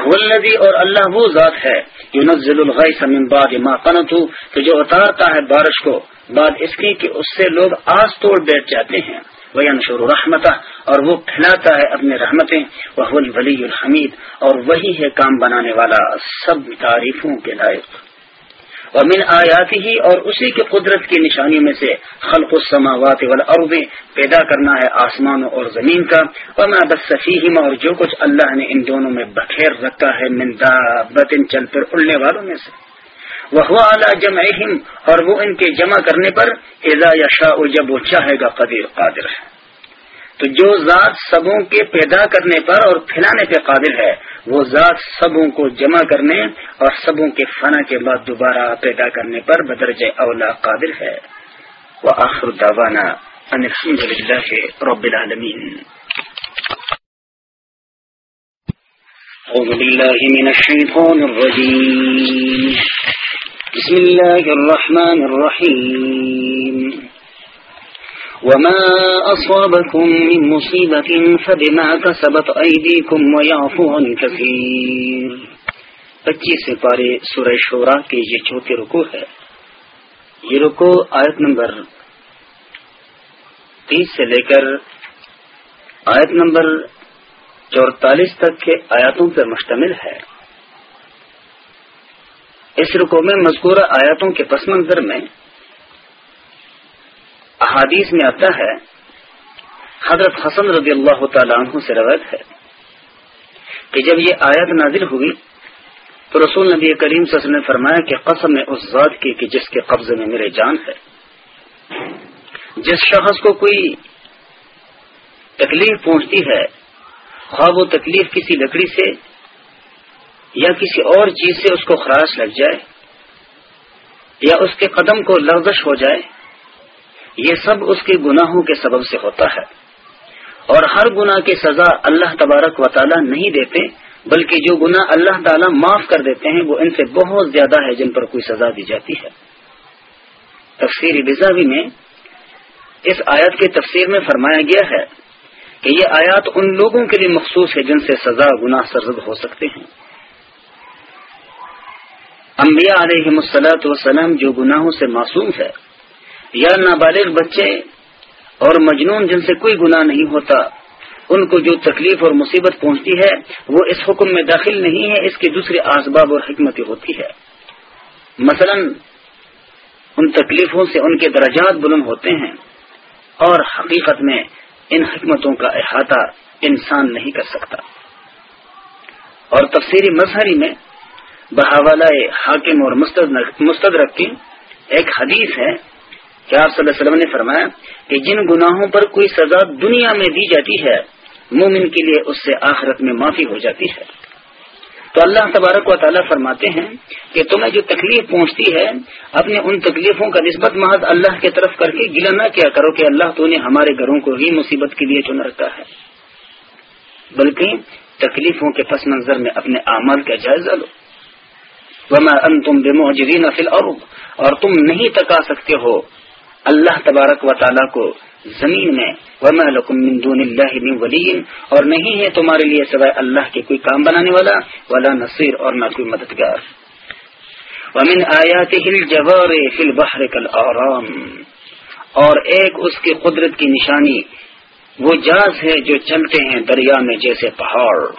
اور اللہ وہ ذات ہے یونزل الغیث من بعد ما قنطوا، تو جو اتارتا ہے بارش کو، بعد اس کی کہ اس سے لوگ آس توڑ بیٹھ جاتے ہیں۔ وہ انشور رحمتہ اور وہ پھیلاتا ہے اپنے رحمتیں۔ وہ الولی الحمید اور وہی ہے کام بنانے والا۔ سب تعریفوں کے لائق۔ اور من آیاتی ہی اور اسی کی قدرت کی نشانی میں سے خلق السماوات والارض پیدا کرنا ہے آسمانوں اور زمین کا اور میں بس اور جو کچھ اللہ نے ان دونوں میں بخیر رکھا ہے من بطن چل پر اڑنے والوں میں سے۔ وہ اعلیٰ جمع اور وہ ان کے جمع کرنے پر اعزا یا شاہ جب وہ چاہے گا قدیر قادر ہے۔ تو جو ذات سبوں کے پیدا کرنے پر اور پھیلانے پہ قادر ہے، وہ ذات سبوں کو جمع کرنے اور سبوں کے فنا کے بعد دوبارہ پیدا کرنے پر بدرج اولا قادر ہے۔ وہ آخر داوانا رب العالمین۔ أعوذ بالله من الشيطان الرجيم بسم الله الرحمن الرحيم وما أصابكم من مصيبة فبما كسبت أيديكم ويعفو عن كثير پچیس پارے سورہ شورا کے یہ چوتھے رکو ہے۔ یہ رکو آیت نمبر تیس سے لے کر آیت نمبر چورتالیس تک کے آیاتوں پر مشتمل ہے۔ اس رکو میں مذکورہ آیاتوں کے پس منظر میں احادیث میں آتا ہے، حضرت حسن رضی اللہ تعالیٰ عنہ سے روایت ہے کہ جب یہ آیت نازل ہوئی تو رسول نبی کریم صلی اللہ علیہ وسلم نے فرمایا کہ قسم اس ذات کی کہ جس کے قبضے میں میرے جان ہے۔ جس شخص کو کوئی تکلیف پہنچتی ہے، خواب و تکلیف کسی لکڑی سے یا کسی اور چیز سے اس کو خراش لگ جائے یا اس کے قدم کو لغزش ہو جائے یہ سب اس کے گناہوں کے سبب سے ہوتا ہے۔ اور ہر گناہ کی سزا اللہ تبارک و تعالی نہیں دیتے، بلکہ جو گناہ اللہ تعالی معاف کر دیتے ہیں، وہ ان سے بہت زیادہ ہے جن پر کوئی سزا دی جاتی ہے۔ تفسیر بزاوی میں اس آیات کی تفسیر میں فرمایا گیا ہے کہ یہ آیات ان لوگوں کے لیے مخصوص ہے جن سے سزا، گناہ سرزد ہو سکتے ہیں۔ انبیاء علیہ مسلاط وسلم جو گناہوں سے معصوم ہے یا نابالغ بچے اور مجنون جن سے کوئی گناہ نہیں ہوتا، ان کو جو تکلیف اور مصیبت پہنچتی ہے، وہ اس حکم میں داخل نہیں ہے، اس کے دوسرے اسباب اور حکمتیں ہوتی ہے۔ مثلا، ان تکلیفوں سے ان کے درجات بلند ہوتے ہیں اور حقیقت میں ان حکمتوں کا احاطہ انسان نہیں کر سکتا۔ اور تفسیری مظہری میں بحاولہ حاکم اور مستدرک کی ایک حدیث ہے۔ کہ آپ صلی اللہ علیہ وسلم نے فرمایا کہ جن گناہوں پر کوئی سزا دنیا میں دی جاتی ہے، مومن کے لیے اس سے آخرت میں معافی ہو جاتی ہے۔ تو اللہ تبارک و تعالیٰ فرماتے ہیں کہ تمہیں جو تکلیف پہنچتی ہے، اپنے ان تکلیفوں کا نسبت محض اللہ کی طرف کر کے گلا نہ کیا کرو کہ اللہ تو نے ہمارے گھروں کو ہی مصیبت کے لیے چن رکھا ہے۔ بلکہ تکلیفوں کے پس منظر میں اپنے اعمال کا جائزہ لو۔ وما انتم بمعجرین فی الارض اور تم نہیں تکا سکتے ہو۔ اللہ تبارک و تعالیٰ کو زمین میں وما لکم من دون اللہ من ولی اور نہیں ہے تمہارے لیے سوائے اللہ کے کوئی کام بنانے والا، ولا نصیر اور نہ کوئی مددگار۔ ومن آیاته الجوار فی البحر کالآرام اور ایک اس کی قدرت کی نشانی، وہ جاز ہے جو چلتے ہیں دریا میں جیسے پہاڑ۔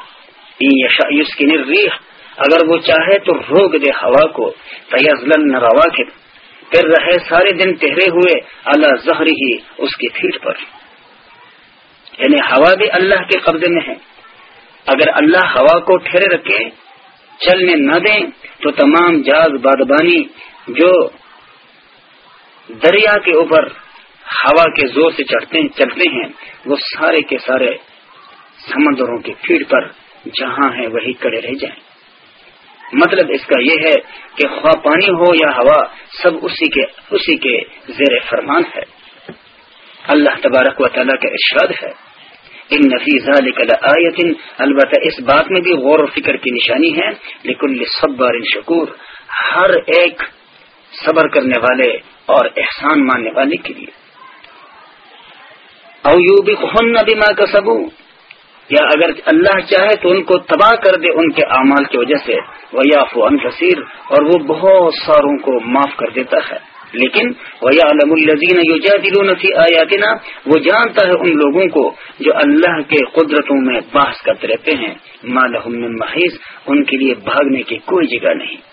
کی الریح اگر وہ چاہے تو روک دے ہوا کو۔ فیضلن رواکب پھر رہے سارے دن ٹہرے ہوئے اللہ زہری ہی اس کی پھیٹ پر۔ یعنی ہوا بھی اللہ کے قبضے میں ہے۔ اگر اللہ ہوا کو ٹھہرے رکھے، چلنے نہ دیں، تو تمام جاز بادبانی جو دریا کے اوپر ہوا کے زور سے چڑھتے ہیں، چلتے ہیں، وہ سارے کے سارے سمندروں کی پھیڑ پر جہاں ہیں، وہی کڑے رہ جائیں۔ مطلب اس کا یہ ہے کہ خواہ پانی ہو یا ہوا، سب اسی کے اسی کے زیر فرمان ہے۔ اللہ تبارک و تعالیٰ کا ارشاد ہے۔ ان نفیز آیتن البتہ اس بات میں بھی غور و فکر کی نشانی ہے۔ لیکن صبر شکور، ہر ایک صبر کرنے والے اور احسان ماننے والے کے لیے۔ او بھی خن بھی ماں کا سبو یا اگر اللہ چاہے تو ان کو تباہ کر دے ان کے اعمال کی وجہ سے۔ وہ یاف و کثیر اور وہ بہت ساروں کو معاف کر دیتا ہے۔ لیکن وہ علم الزین دلون آیاتنا وہ جانتا ہے ان لوگوں کو جو اللہ کے قدرتوں میں بحث کرتے رہتے ہیں۔ مالحم محیث ان کے لیے بھاگنے کی کوئی جگہ نہیں۔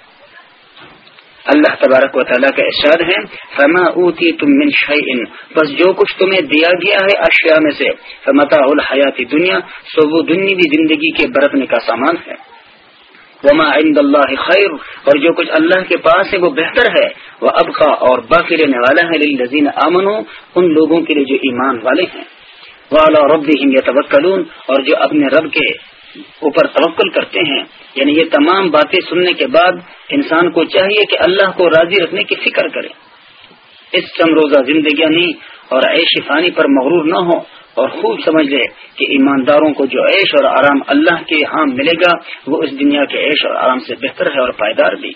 اللہ تبارک و تعالیٰ کا ارشاد ہے، فما اوتی تم من شعین بس جو کچھ تمہیں دیا گیا ہے اشیاء میں سے فمتا الحیاتی دنیا سو وہ دنیوی زندگی کے برتنے کا سامان ہے۔ وما عند اللہ خیر اور جو کچھ اللہ کے پاس ہے وہ بہتر ہے۔ وہ اب کا اور باقی رہنے والا ہے للذین آمنو ان لوگوں کے لیے جو ایمان والے ہیں۔ والا رب یتوکلون اور جو اپنے رب کے اوپر توکل کرتے ہیں۔ یعنی یہ تمام باتیں سننے کے بعد انسان کو چاہیے کہ اللہ کو راضی رکھنے کی فکر کرے۔ اس چم روزہ زندگی نہیں اور عیش فانی پر مغرور نہ ہو اور خوب سمجھ لے کہ ایمانداروں کو جو عیش اور آرام اللہ کے ہاں ملے گا، وہ اس دنیا کے عیش اور آرام سے بہتر ہے اور پائیدار بھی۔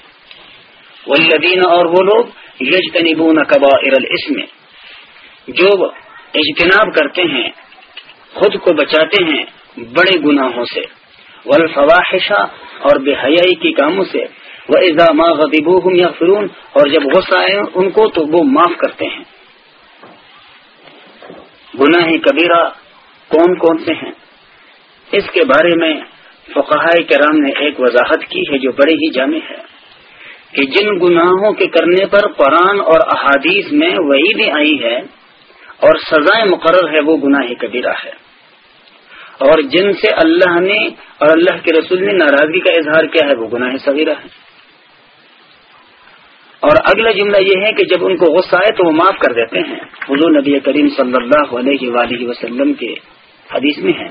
والذین اور وہ لوگ یجتنبون کبائر الاسم۔ جو اجتناب کرتے ہیں، خود کو بچاتے ہیں۔ بڑے گناہوں سے والفواحشہ اور بے حیائی کی کاموں سے۔ وہ اضامہ غدیب یا فرون اور جب غصہ آئے ان کو تو وہ معاف کرتے ہیں۔ گناہ کبیرہ کون کون سے ہیں؟ اس کے بارے میں فقہ کرام نے ایک وضاحت کی ہے جو بڑے ہی جامع ہے کہ جن گناہوں کے کرنے پر قرآن اور احادیث میں وہی بھی آئی ہے اور سزائیں مقرر ہے وہ گناہ کبیرہ ہے۔ اور جن سے اللہ نے اور اللہ کے رسول نے ناراضگی کا اظہار کیا ہے، وہ گناہ صغیرہ ہے اور اگلا جملہ یہ ہے کہ جب ان کو غصہ آئے تو وہ معاف کر دیتے ہیں۔ حضور نبی کریم صلی اللہ علیہ وآلہ وسلم کے حدیث میں ہیں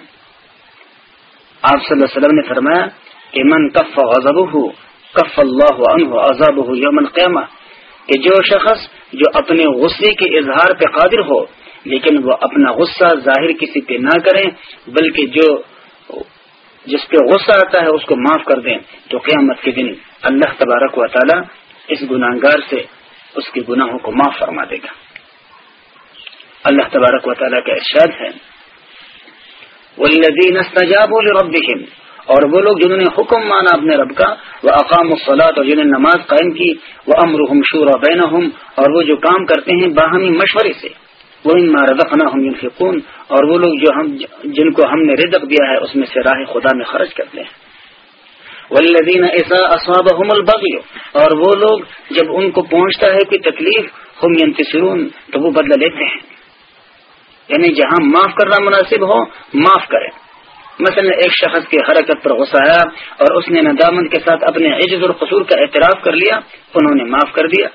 آپ صلی اللہ علیہ وسلم نے فرمایا کہ من کف غضب ہو کف اللہ عنہ عذاب ہو یومن قیامہ کہ جو شخص جو اپنے غصے کے اظہار پہ قادر ہو لیکن وہ اپنا غصہ ظاہر کسی پہ نہ کریں، بلکہ جو جس پہ غصہ آتا ہے اس کو معاف کر دیں تو قیامت کے دن اللہ تبارک و تعالی اس گناہ گار سے اس کے گناہوں کو معاف فرما دے گا۔ اللہ تبارک و تعالیٰ کا ارشاد ہے اور وہ لوگ جنہوں نے حکم مانا اپنے رب کا وہ اقام الصلاط اور جنہیں نماز قائم کی وہ امر شور بین اور وہ جو کام کرتے ہیں باہمی مشورے سے۔ وہ ان ماردنا ہم فکون اور وہ لوگ جو ہم جن کو ہم نے رزق دیا ہے، اس میں سے راہ خدا میں خرچ کرتے ہیں والذین ایسا اسوابہم البغی اور وہ لوگ جب ان کو پہنچتا ہے کوئی تکلیف، ہم ینتصرون تو وہ بدلہ لیتے ہیں۔ یعنی جہاں معاف کرنا مناسب ہو، معاف کرے۔ مثلا ایک شخص کی حرکت پر غصہ آیا اور اس نے ندامت کے ساتھ اپنے عجز اور قصور کا اعتراف کر لیا، انہوں نے معاف کر دیا۔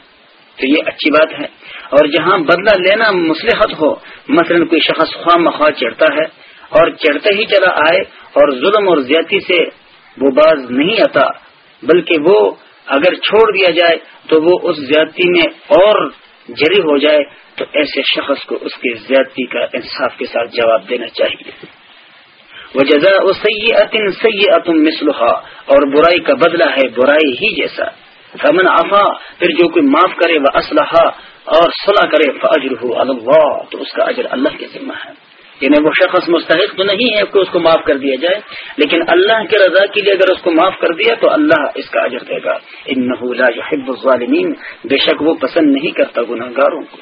تو یہ اچھی بات ہے۔ اور جہاں بدلہ لینا مسلحت ہو، مثلا کوئی شخص خواہ مخواہ چڑھتا ہے اور چڑھتے ہی چلا آئے اور ظلم اور زیادتی سے وہ باز نہیں آتا، بلکہ وہ اگر چھوڑ دیا جائے تو وہ اس زیادتی میں اور جری ہو جائے، تو ایسے شخص کو اس کی زیادتی کا انصاف کے ساتھ جواب دینا چاہیے۔ وہ جزا سید سید مسلحا اور برائی کا بدلہ ہے برائی ہی جیسا۔ فمن آفا پھر جو کوئی معاف کرے وہ اسلحہ اور صلاح کرے فجر ہو اللہ، تو اس کا اجر اللہ کے ذمہ ہے۔ یعنی وہ شخص مستحق تو نہیں ہے کہ اس کو معاف کر دیا جائے، لیکن اللہ کے رضا کے لیے اگر اس کو معاف کر دیا تو اللہ اس کا اجر دے گا۔ ان يحب الظالمین، بے شک وہ پسند نہیں کرتا گناہ گاروں کو۔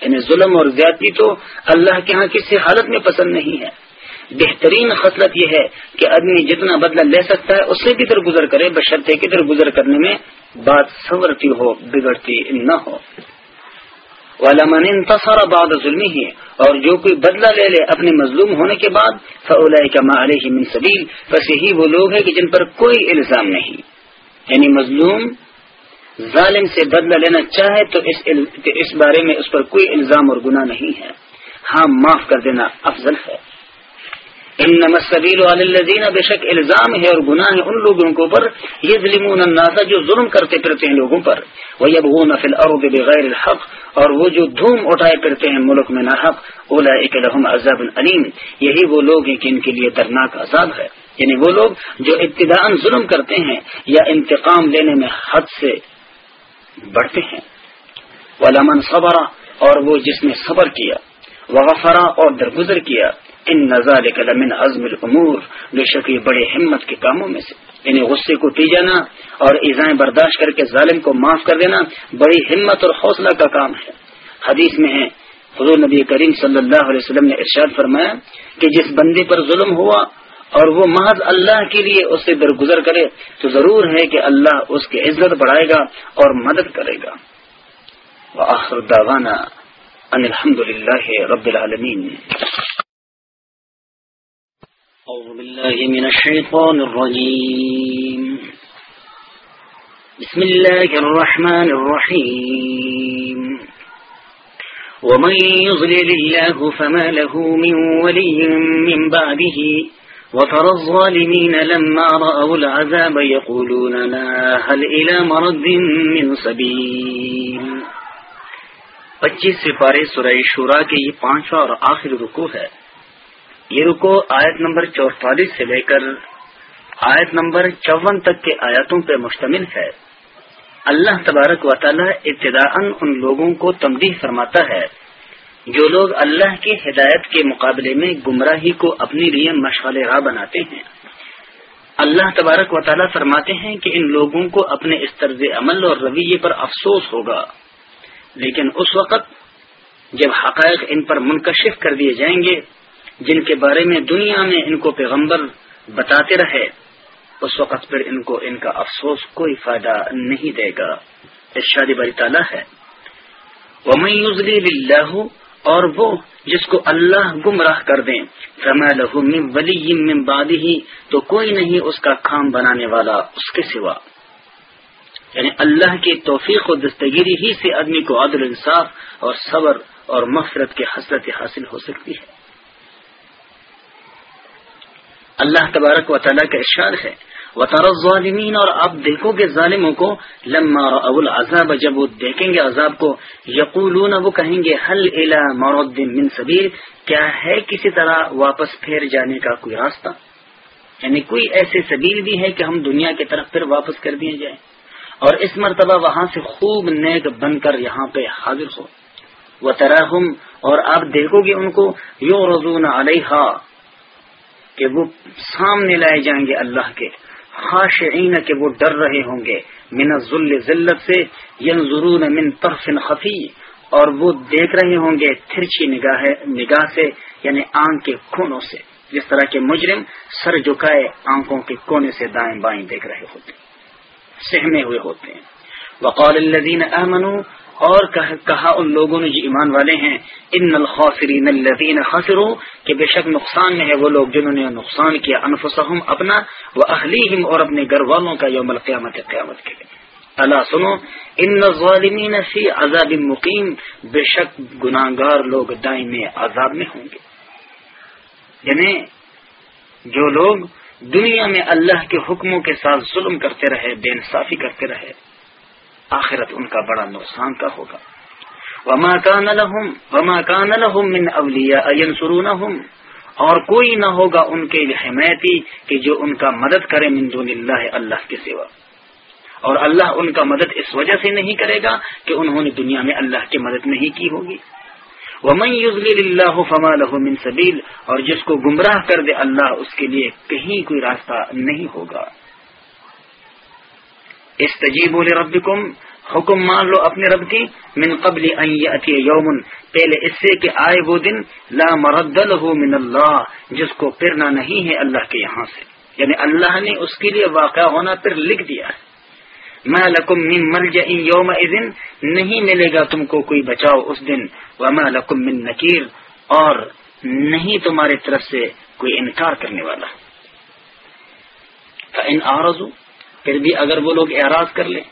یعنی ظلم اور زیادتی تو اللہ کے ہاں کسی حالت میں پسند نہیں ہے۔ بہترین خصلت یہ ہے کہ آدمی جتنا بدلہ لے سکتا ہے، اس سے کدھر گزر کرے بشرطے کدھر گزر کرنے میں بات سنورتی ہو، بگڑتی نہ ہو۔ والمن انتصر بعد ظلم ہی اور جو کوئی بدلہ لے لے اپنے مظلوم ہونے کے بعد فلاح کا علیہ من سبیل بس یہی وہ لوگ ہیں کہ جن پر کوئی الزام نہیں۔ یعنی مظلوم ظالم سے بدلہ لینا چاہے تو اس اس بارے میں اس پر کوئی الزام اور گناہ نہیں ہے۔ ہاں معاف کر دینا افضل ہے۔ ان نمسبیل والدین بے شک الزام ہے اور گناہ ہے ان لوگوں کے اوپر یہ ظلم الناسا جو ظلم کرتے پھرتے ہیں لوگوں پر۔ وہ اب وہ نفل بغیر الحق، اور وہ جو دھوم اٹھائے پھرتے ہیں ملک میں ناحق اولا لحم عذاب العلیم یہی وہ لوگ ہیں کہ ان کے لیے درناک عذاب ہے۔ یعنی وہ لوگ جو ابتدا ظلم کرتے ہیں یا انتقام لینے میں حد سے بڑھتے ہیں۔ علامن صبر، اور وہ جس نے صبر کیا وغفرا اور درگزر کیا۔ ان نظار لمن عزم العمور بے شک یہ بڑے ہمت کے کاموں میں سے یعنی غصے کو پی جانا اور ایزائیں برداشت کر کے ظالم کو معاف کر دینا بڑی ہمت اور حوصلہ کا کام ہے۔ حدیث میں ہے، حضور نبی کریم صلی اللہ علیہ وسلم نے ارشاد فرمایا کہ جس بندے پر ظلم ہوا اور وہ محض اللہ کے لیے اس سے درگزر کرے تو ضرور ہے کہ اللہ اس کی عزت بڑھائے گا اور مدد کرے گا۔ وآخر دعوانا ان الحمد للہ رب العالمین أعوذ بالله من الشيطان الرجيم. بسم الله الرحمن الرحيم. ومن يضلل الله فما له من ولي من بعده وترى الظالمين لما رأوا العذاب يقولون لا هل إلى مرد من سبيل. پچیس سپارے سورہ شورا کے یہ پانچواں اور آخری رکو ہے. یہ رکو آیت نمبر چوتالیس سے لے کر آیت نمبر چون تک کے آیاتوں پر مشتمل ہے۔ اللہ تبارک و تعالی ابتدا ان لوگوں کو تمدیح فرماتا ہے۔ جو لوگ اللہ کی ہدایت کے مقابلے میں گمراہی کو اپنی لیے مشغل راہ بناتے ہیں۔ اللہ تبارک و تعالیٰ فرماتے ہیں کہ ان لوگوں کو اپنے اس طرز عمل اور رویے پر افسوس ہوگا۔ لیکن اس وقت جب حقائق ان پر منکشف کر دیے جائیں گے جن کے بارے میں دنیا میں ان کو پیغمبر بتاتے رہے، اس وقت پھر ان کو ان کا افسوس کوئی فائدہ نہیں دے گا۔ ارشاد بری تعالیٰ ہے۔ وہ اور وہ جس کو اللہ گمراہ کر دیں ولی باد ہی تو کوئی نہیں اس کا کام بنانے والا اس کے سوا۔ یعنی اللہ کی توفیق و دستگیری ہی سے آدمی کو عدل انصاف اور صبر اور مفرت کی حسرت حاصل ہو سکتی ہے۔ اللہ تبارک و تعالیٰ کا اشار ہے۔ ظالمین اور آپ دیکھو گے ظالموں کو، لما اول عذاب جب وہ دیکھیں گے عذاب کو، یقولون، وہ کہیں گے حل الا مرد من سبیر کیا ہے کسی طرح واپس پھیر جانے کا کوئی راستہ؟ یعنی کوئی ایسے سبیل بھی ہے کہ ہم دنیا کی طرف پھر واپس کر دیے جائیں۔ اور اس مرتبہ وہاں سے خوب نیک بن کر یہاں پہ حاضر ہو۔ وہ تراہم اور آپ دیکھو گے ان کو یو رضون علیہ کہ وہ سامنے لائے جائیں گے اللہ کے۔ خاشعین کہ وہ ڈر رہے ہوں گے۔ من ذل ذلت سے ینظرون من طرف خفی۔ اور وہ دیکھ رہے ہوں گے تھرچی نگاہ نگاہ سے یعنی آنکھ کے کونوں سے۔ جس طرح کے مجرم سر جھکائے آنکھوں کے کونے سے دائیں بائیں دیکھ رہے ہوتے سہمے ہوئے ہوتے ہیں۔ وقال الذين امنوا اور کہا ان لوگوں نے جو ایمان والے ہیں ان الخاسرین الذين خسروا کہ بے شک نقصان میں ہے وہ لوگ جنہوں نے نقصان کیا انفسهم اپنا و اہلیہم اور اپنے گھر والوں کا یوم القیامت، قیامت کے لیے۔ اللہ سنو ان الظالمین فی عذاب مقیم بے شک گناہگار لوگ دائمی عذاب میں ہوں گے۔ یعنی جو لوگ دنیا میں اللہ کے حکموں کے ساتھ ظلم کرتے رہے، بے انصافی کرتے رہے آخرت ان کا بڑا نقصان کا ہوگا۔ وما کان لهم وما کان لهم من ينصرونهم۔ اور کوئی نہ ہوگا ان کے حمایتی کہ جو ان کا مدد کرے من دون اللہ اللہ کے سوا۔ اور اللہ ان کا مدد اس وجہ سے نہیں کرے گا کہ انہوں نے دنیا میں اللہ کی مدد نہیں کی ہوگی۔ ومن يضلل الله فما له من سبيل۔ اور جس کو گمراہ کر دے اللہ، اس کے لیے کہیں کوئی راستہ نہیں ہوگا۔ استجیب لربکم، حکم مان لو اپنے رب کی، من قبل ان یاتی یوم، پہلے اس سے کہ آئے وہ دن، لا مرد له من اللہ، جس کو پھرنا نہیں ہے اللہ کے یہاں سے۔ یعنی اللہ نے اس کے لیے واقع ہونا پھر لکھ دیا ہے۔ ما لکم من ملجا یوم اذن نہیں ملے گا تم کو کوئی بچاؤ اس دن۔ وما لکم من نکیر اور نہیں تمہارے طرف سے کوئی انکار کرنے والا۔ فَإِنْ أَعْرَضُوا پھر بھی اگر وہ لوگ اعراض کر لیں۔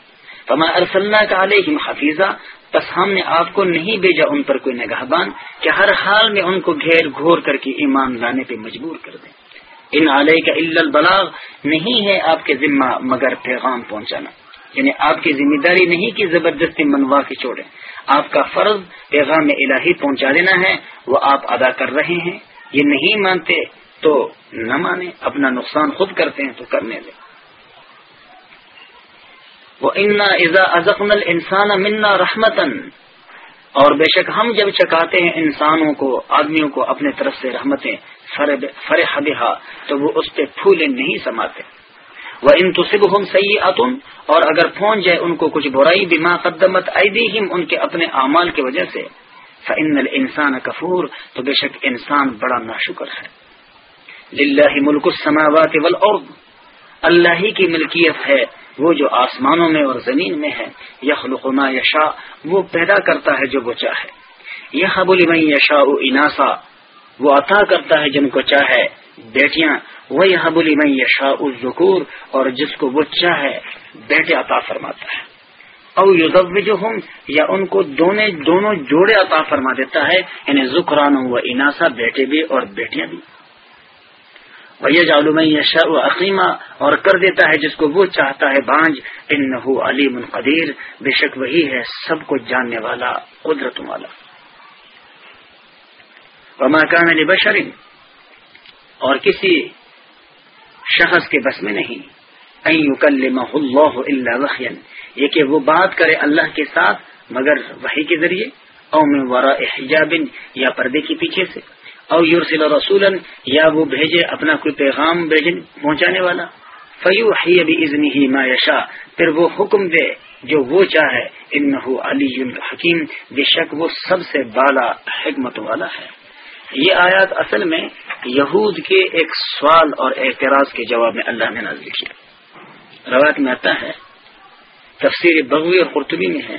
فما ارسلنا کا علیہم حفیظہ بس ہم نے آپ کو نہیں بھیجا ان پر کوئی نگہبان کہ ہر حال میں ان کو گھیر گھور کر کے ایمان لانے پہ مجبور کر دیں۔ ان علیہ کا البلاغ۔ نہیں ہے آپ کے ذمہ مگر پیغام پہنچانا۔ یعنی آپ کی ذمہ داری نہیں کہ زبردستی منوا کے چھوڑے آپ کا فرض پیغام الہی پہنچا دینا ہے۔ وہ آپ ادا کر رہے ہیں۔ یہ نہیں مانتے تو نہ مانے اپنا نقصان خود کرتے ہیں تو کرنے دیں۔ وہ انا ازا ازقن السان منا رحمتن اور بے شک ہم جب چکاتے ہیں انسانوں کو، آدمیوں کو اپنے طرف سے رحمتیں فرح بہا، تو وہ اس پہ پھولے نہیں سماتے۔ وہ ان تو سب ہم اور اگر پہنچ جائے ان کو کچھ برائی، بما قدمت ایدیہم ان کے اپنے اعمال کی وجہ سے۔ فن الانسان کفور تو بے شک انسان بڑا ناشکر ہے۔ للہ ملک السماوات والارض اللہ ہی کی ملکیت ہے۔ وہ جو آسمانوں میں اور زمین میں ہے، یخلق ما یشا وہ پیدا کرتا ہے جو وہ چاہے یہ حبول یشا اناسا، وہ عطا کرتا ہے جن کو چاہے۔ بیٹیاں وہ یہ حبول یشا ذکور اور جس کو وہ چاہے، بیٹے عطا فرماتا ہے۔ او یوزب جو ہوں یا ان کو دونوں دونوں جوڑے عطا فرما دیتا ہے یعنی زکران و اناسا، بیٹے بھی اور بیٹیاں بھی۔ ویج علوم یشا عقیمہ اور کر دیتا ہے جس کو وہ چاہتا ہے بانج۔ ان علی منقدیر بے شک وہی ہے سب کو جاننے والا، قدرت والا۔ وما کان علی بشرین اور کسی شخص کے بس میں نہیں۔ اللہ اللہ یہ کہ وہ بات کرے اللہ کے ساتھ مگر وہی کے ذریعے او ورا حجاب یا پردے کے پیچھے سے۔ او یورسل رسول یا وہ بھیجے اپنا کوئی پیغام پہنچانے والا۔ فیو ہی ما یشا پھر وہ حکم دے جو وہ چاہے۔ ان علی حکیم، بے شک وہ سب سے بالا حکمت والا ہے۔ یہ آیات اصل میں یہود کے ایک سوال اور اعتراض کے جواب میں اللہ نے نازل کیا۔ روایت میں آتا ہے، تفسیر بغوی اور قرطبی میں ہے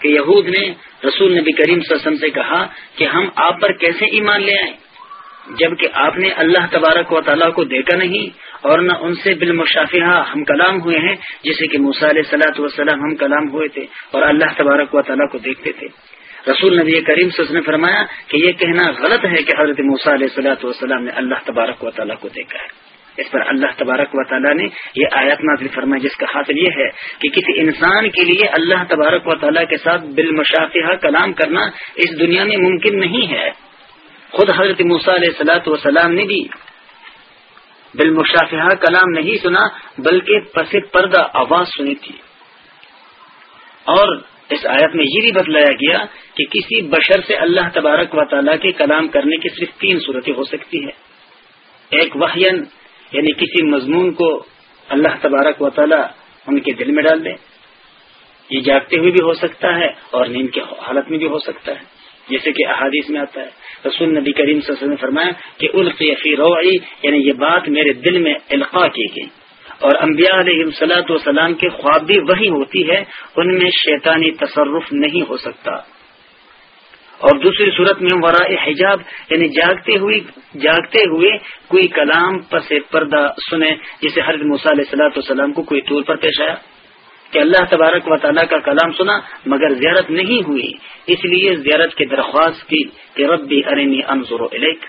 کہ یہود نے رسول نبی کریم صلی اللہ علیہ وسلم سے کہا کہ ہم آپ پر کیسے ایمان لے آئیں؟ جبکہ آپ نے اللہ تبارک و تعالیٰ کو دیکھا نہیں اور نہ ان سے بالمشافہ ہم کلام ہوئے ہیں، جیسے کہ علیہ سلاۃ وسلم ہم کلام ہوئے تھے اور اللہ تبارک و تعالیٰ کو دیکھتے تھے۔ رسول نبی کریم سے اس نے فرمایا کہ یہ کہنا غلط ہے کہ حضرت علیہ صلاحت والسلام نے اللہ تبارک و تعالیٰ کو دیکھا ہے۔ اس پر اللہ تبارک و تعالیٰ نے یہ آیات نازل فرمایا جس کا حاصل یہ ہے کہ کسی انسان کے لیے اللہ تبارک و تعالیٰ کے ساتھ بالمشافہ کلام کرنا اس دنیا میں ممکن نہیں ہے۔ خود حضرت علیہ سلاۃ وسلام نے بھی بالمشافہ کلام نہیں سنا، بلکہ پس پردہ آواز سنی تھی۔ اور اس آیت میں یہ بھی بتلایا گیا کہ کسی بشر سے اللہ تبارک و تعالیٰ کے کلام کرنے کی صرف تین صورتیں ہو سکتی ہے ایک وحین یعنی کسی مضمون کو اللہ تبارک و تعالیٰ ان کے دل میں ڈال دے یہ جاگتے ہوئے بھی ہو سکتا ہے اور نیند کے حالت میں بھی ہو سکتا ہے۔ جیسے کہ احادیث میں آتا ہے۔ رسول نبی کریم صلی اللہ علیہ وسلم نے فرمایا کہ القیفی روعی یعنی یہ بات میرے دل میں القاع کی گئی۔ اور انبیاء علیہ سلاۃ وسلام کے خواب بھی وہی ہوتی ہے، ان میں شیطانی تصرف نہیں ہو سکتا۔ اور دوسری صورت میں ورا حجاب یعنی جاگتے ہوئے جاگتے ہوئے کوئی کلام پس پردہ سنے، جسے حضرت موسیٰ علیہ صلاح والسلام کو کوئی طور پر پیش آیا۔ کہ اللہ تبارک و تعالیٰ کا کلام سنا مگر زیارت نہیں ہوئی۔ اس لیے زیارت کی درخواست کی کہ ربی ارنی انظر الیک۔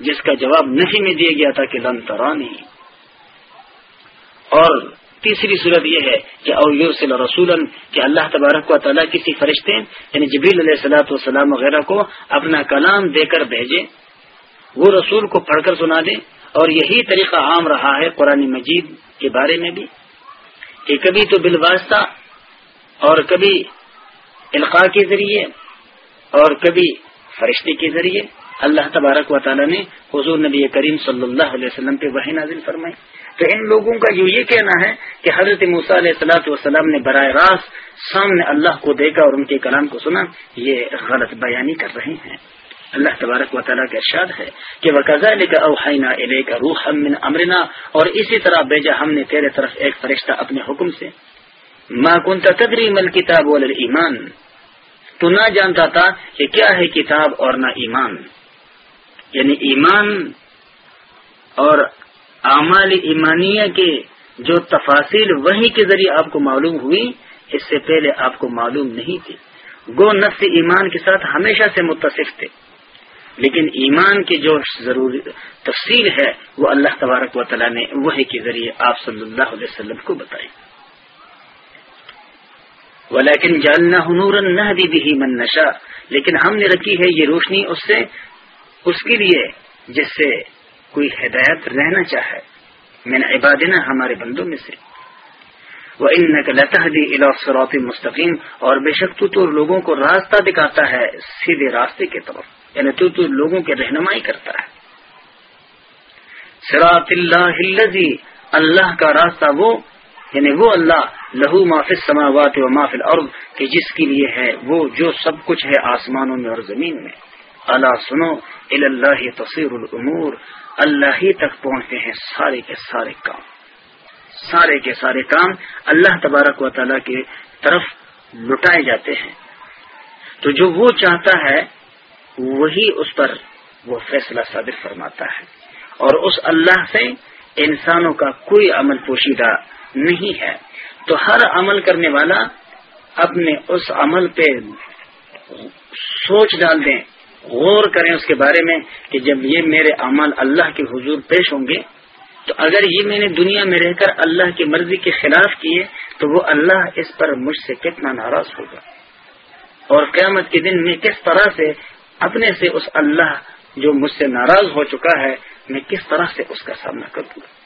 جس کا جواب نہیں میں دیا گیا تھا کہ لن ترانی۔ اور تیسری صورت یہ ہے کہ اویور رسول کہ اللہ تبارک و تعالیٰ کسی فرشتے یعنی جبیل علیہ السلاۃ والسلام وغیرہ کو اپنا کلام دے کر بھیجے، وہ رسول کو پڑھ کر سنا دے۔ اور یہی طریقہ عام رہا ہے قرآن مجید کے بارے میں بھی۔ کہ کبھی تو بالواسطہ اور کبھی القاع کے ذریعے اور کبھی فرشتے کے ذریعے اللہ تبارک و تعالیٰ نے حضور نبی کریم صلی اللہ علیہ وسلم پہ وہی نازل فرمائی۔ تو ان لوگوں کا جو یہ کہنا ہے کہ حضرت موسیٰ علیہ السلاۃ والسلام نے براہ راست سامنے اللہ کو دیکھا اور ان کے کلام کو سنا، یہ غلط بیانی کر رہے ہیں۔ اللہ تبارک و تعالیٰ کا ارشاد ہے کہ وہ قزا لے اوحینا علیہ کا روح امرنا اور اسی طرح بیجا ہم نے تیرے طرف ایک فرشتہ اپنے حکم سے ماں کن تدری مل کتاب ایمان تو نہ جانتا تھا کہ کیا ہے کتاب اور نہ ایمان یعنی ایمان اور اعمال ایمانیہ کے جو تفاصیل وہی کے ذریعے آپ کو معلوم ہوئی، اس سے پہلے آپ کو معلوم نہیں تھی۔ گو نفس ایمان کے ساتھ ہمیشہ سے متصف تھے۔ لیکن ایمان کی جو ضروری تفصیل ہے، وہ اللہ تبارک و تعالیٰ نے وہی کے ذریعے آپ صلی اللہ علیہ وسلم کو بتائی۔ ولیکن جالنا ہنور نہ بھی من نشا لیکن ہم نے رکھی ہے یہ روشنی اس سے، اس کے لیے جس سے کوئی ہدایت رہنا چاہے۔ میں نے عبادنا ہمارے بندوں میں سے۔ وہ ان نقل الاثرات مستقیم اور بے شک تو تو لوگوں کو راستہ دکھاتا ہے سیدھے راستے کی طرف۔ یعنی تو تو لوگوں کی رہنمائی کرتا ہے۔ سراط اللہ اللہ کا راستہ وہ یعنی وہ اللہ، لہو مافل سماوات و مافل الارض، کہ جس کے لیے ہے وہ جو سب کچھ ہے آسمانوں میں اور زمین میں۔ اللہ سنو اللہ تصیر العمور اللہ ہی تک پہنچتے ہیں سارے کے سارے کام۔ سارے کے سارے کام اللہ تبارک و تعالیٰ کی طرف لٹائے جاتے ہیں۔ تو جو وہ چاہتا ہے وہی اس پر وہ فیصلہ صادر فرماتا ہے۔ اور اس اللہ سے انسانوں کا کوئی عمل پوشیدہ نہیں ہے۔ تو ہر عمل کرنے والا اپنے اس عمل پہ سوچ ڈال دیں۔ غور کریں اس کے بارے میں کہ جب یہ میرے اعمال اللہ کے حضور پیش ہوں گے، تو اگر یہ میں نے دنیا میں رہ کر اللہ کی مرضی کے خلاف کیے، تو وہ اللہ اس پر مجھ سے کتنا ناراض ہوگا۔ اور قیامت کے دن میں کس طرح سے اپنے سے اس اللہ جو مجھ سے ناراض ہو چکا ہے، میں کس طرح سے اس کا سامنا کروں گا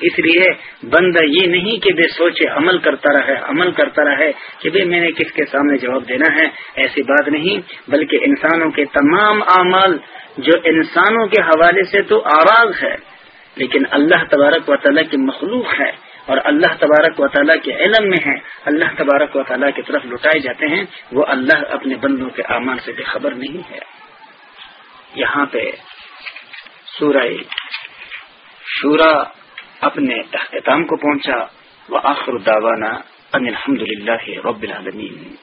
اس لیے بندہ یہ نہیں کہ بے سوچے عمل کرتا رہے، عمل کرتا رہے کہ بھائی میں نے کس کے سامنے جواب دینا ہے، ایسی بات نہیں، بلکہ انسانوں کے تمام اعمال جو انسانوں کے حوالے سے تو آراز ہے لیکن اللہ تبارک و تعالیٰ کی مخلوق ہے۔ اور اللہ تبارک و تعالیٰ کے علم میں ہیں، اللہ تبارک و تعالیٰ کی طرف لٹائے جاتے ہیں، وہ اللہ اپنے بندوں کے اعمال سے بے خبر نہیں ہے۔ یہاں پہ سورہ شورا اپنے اختتام کو پہنچا۔ وہ آخر داوانہ ان الحمد للہ رب العالمین۔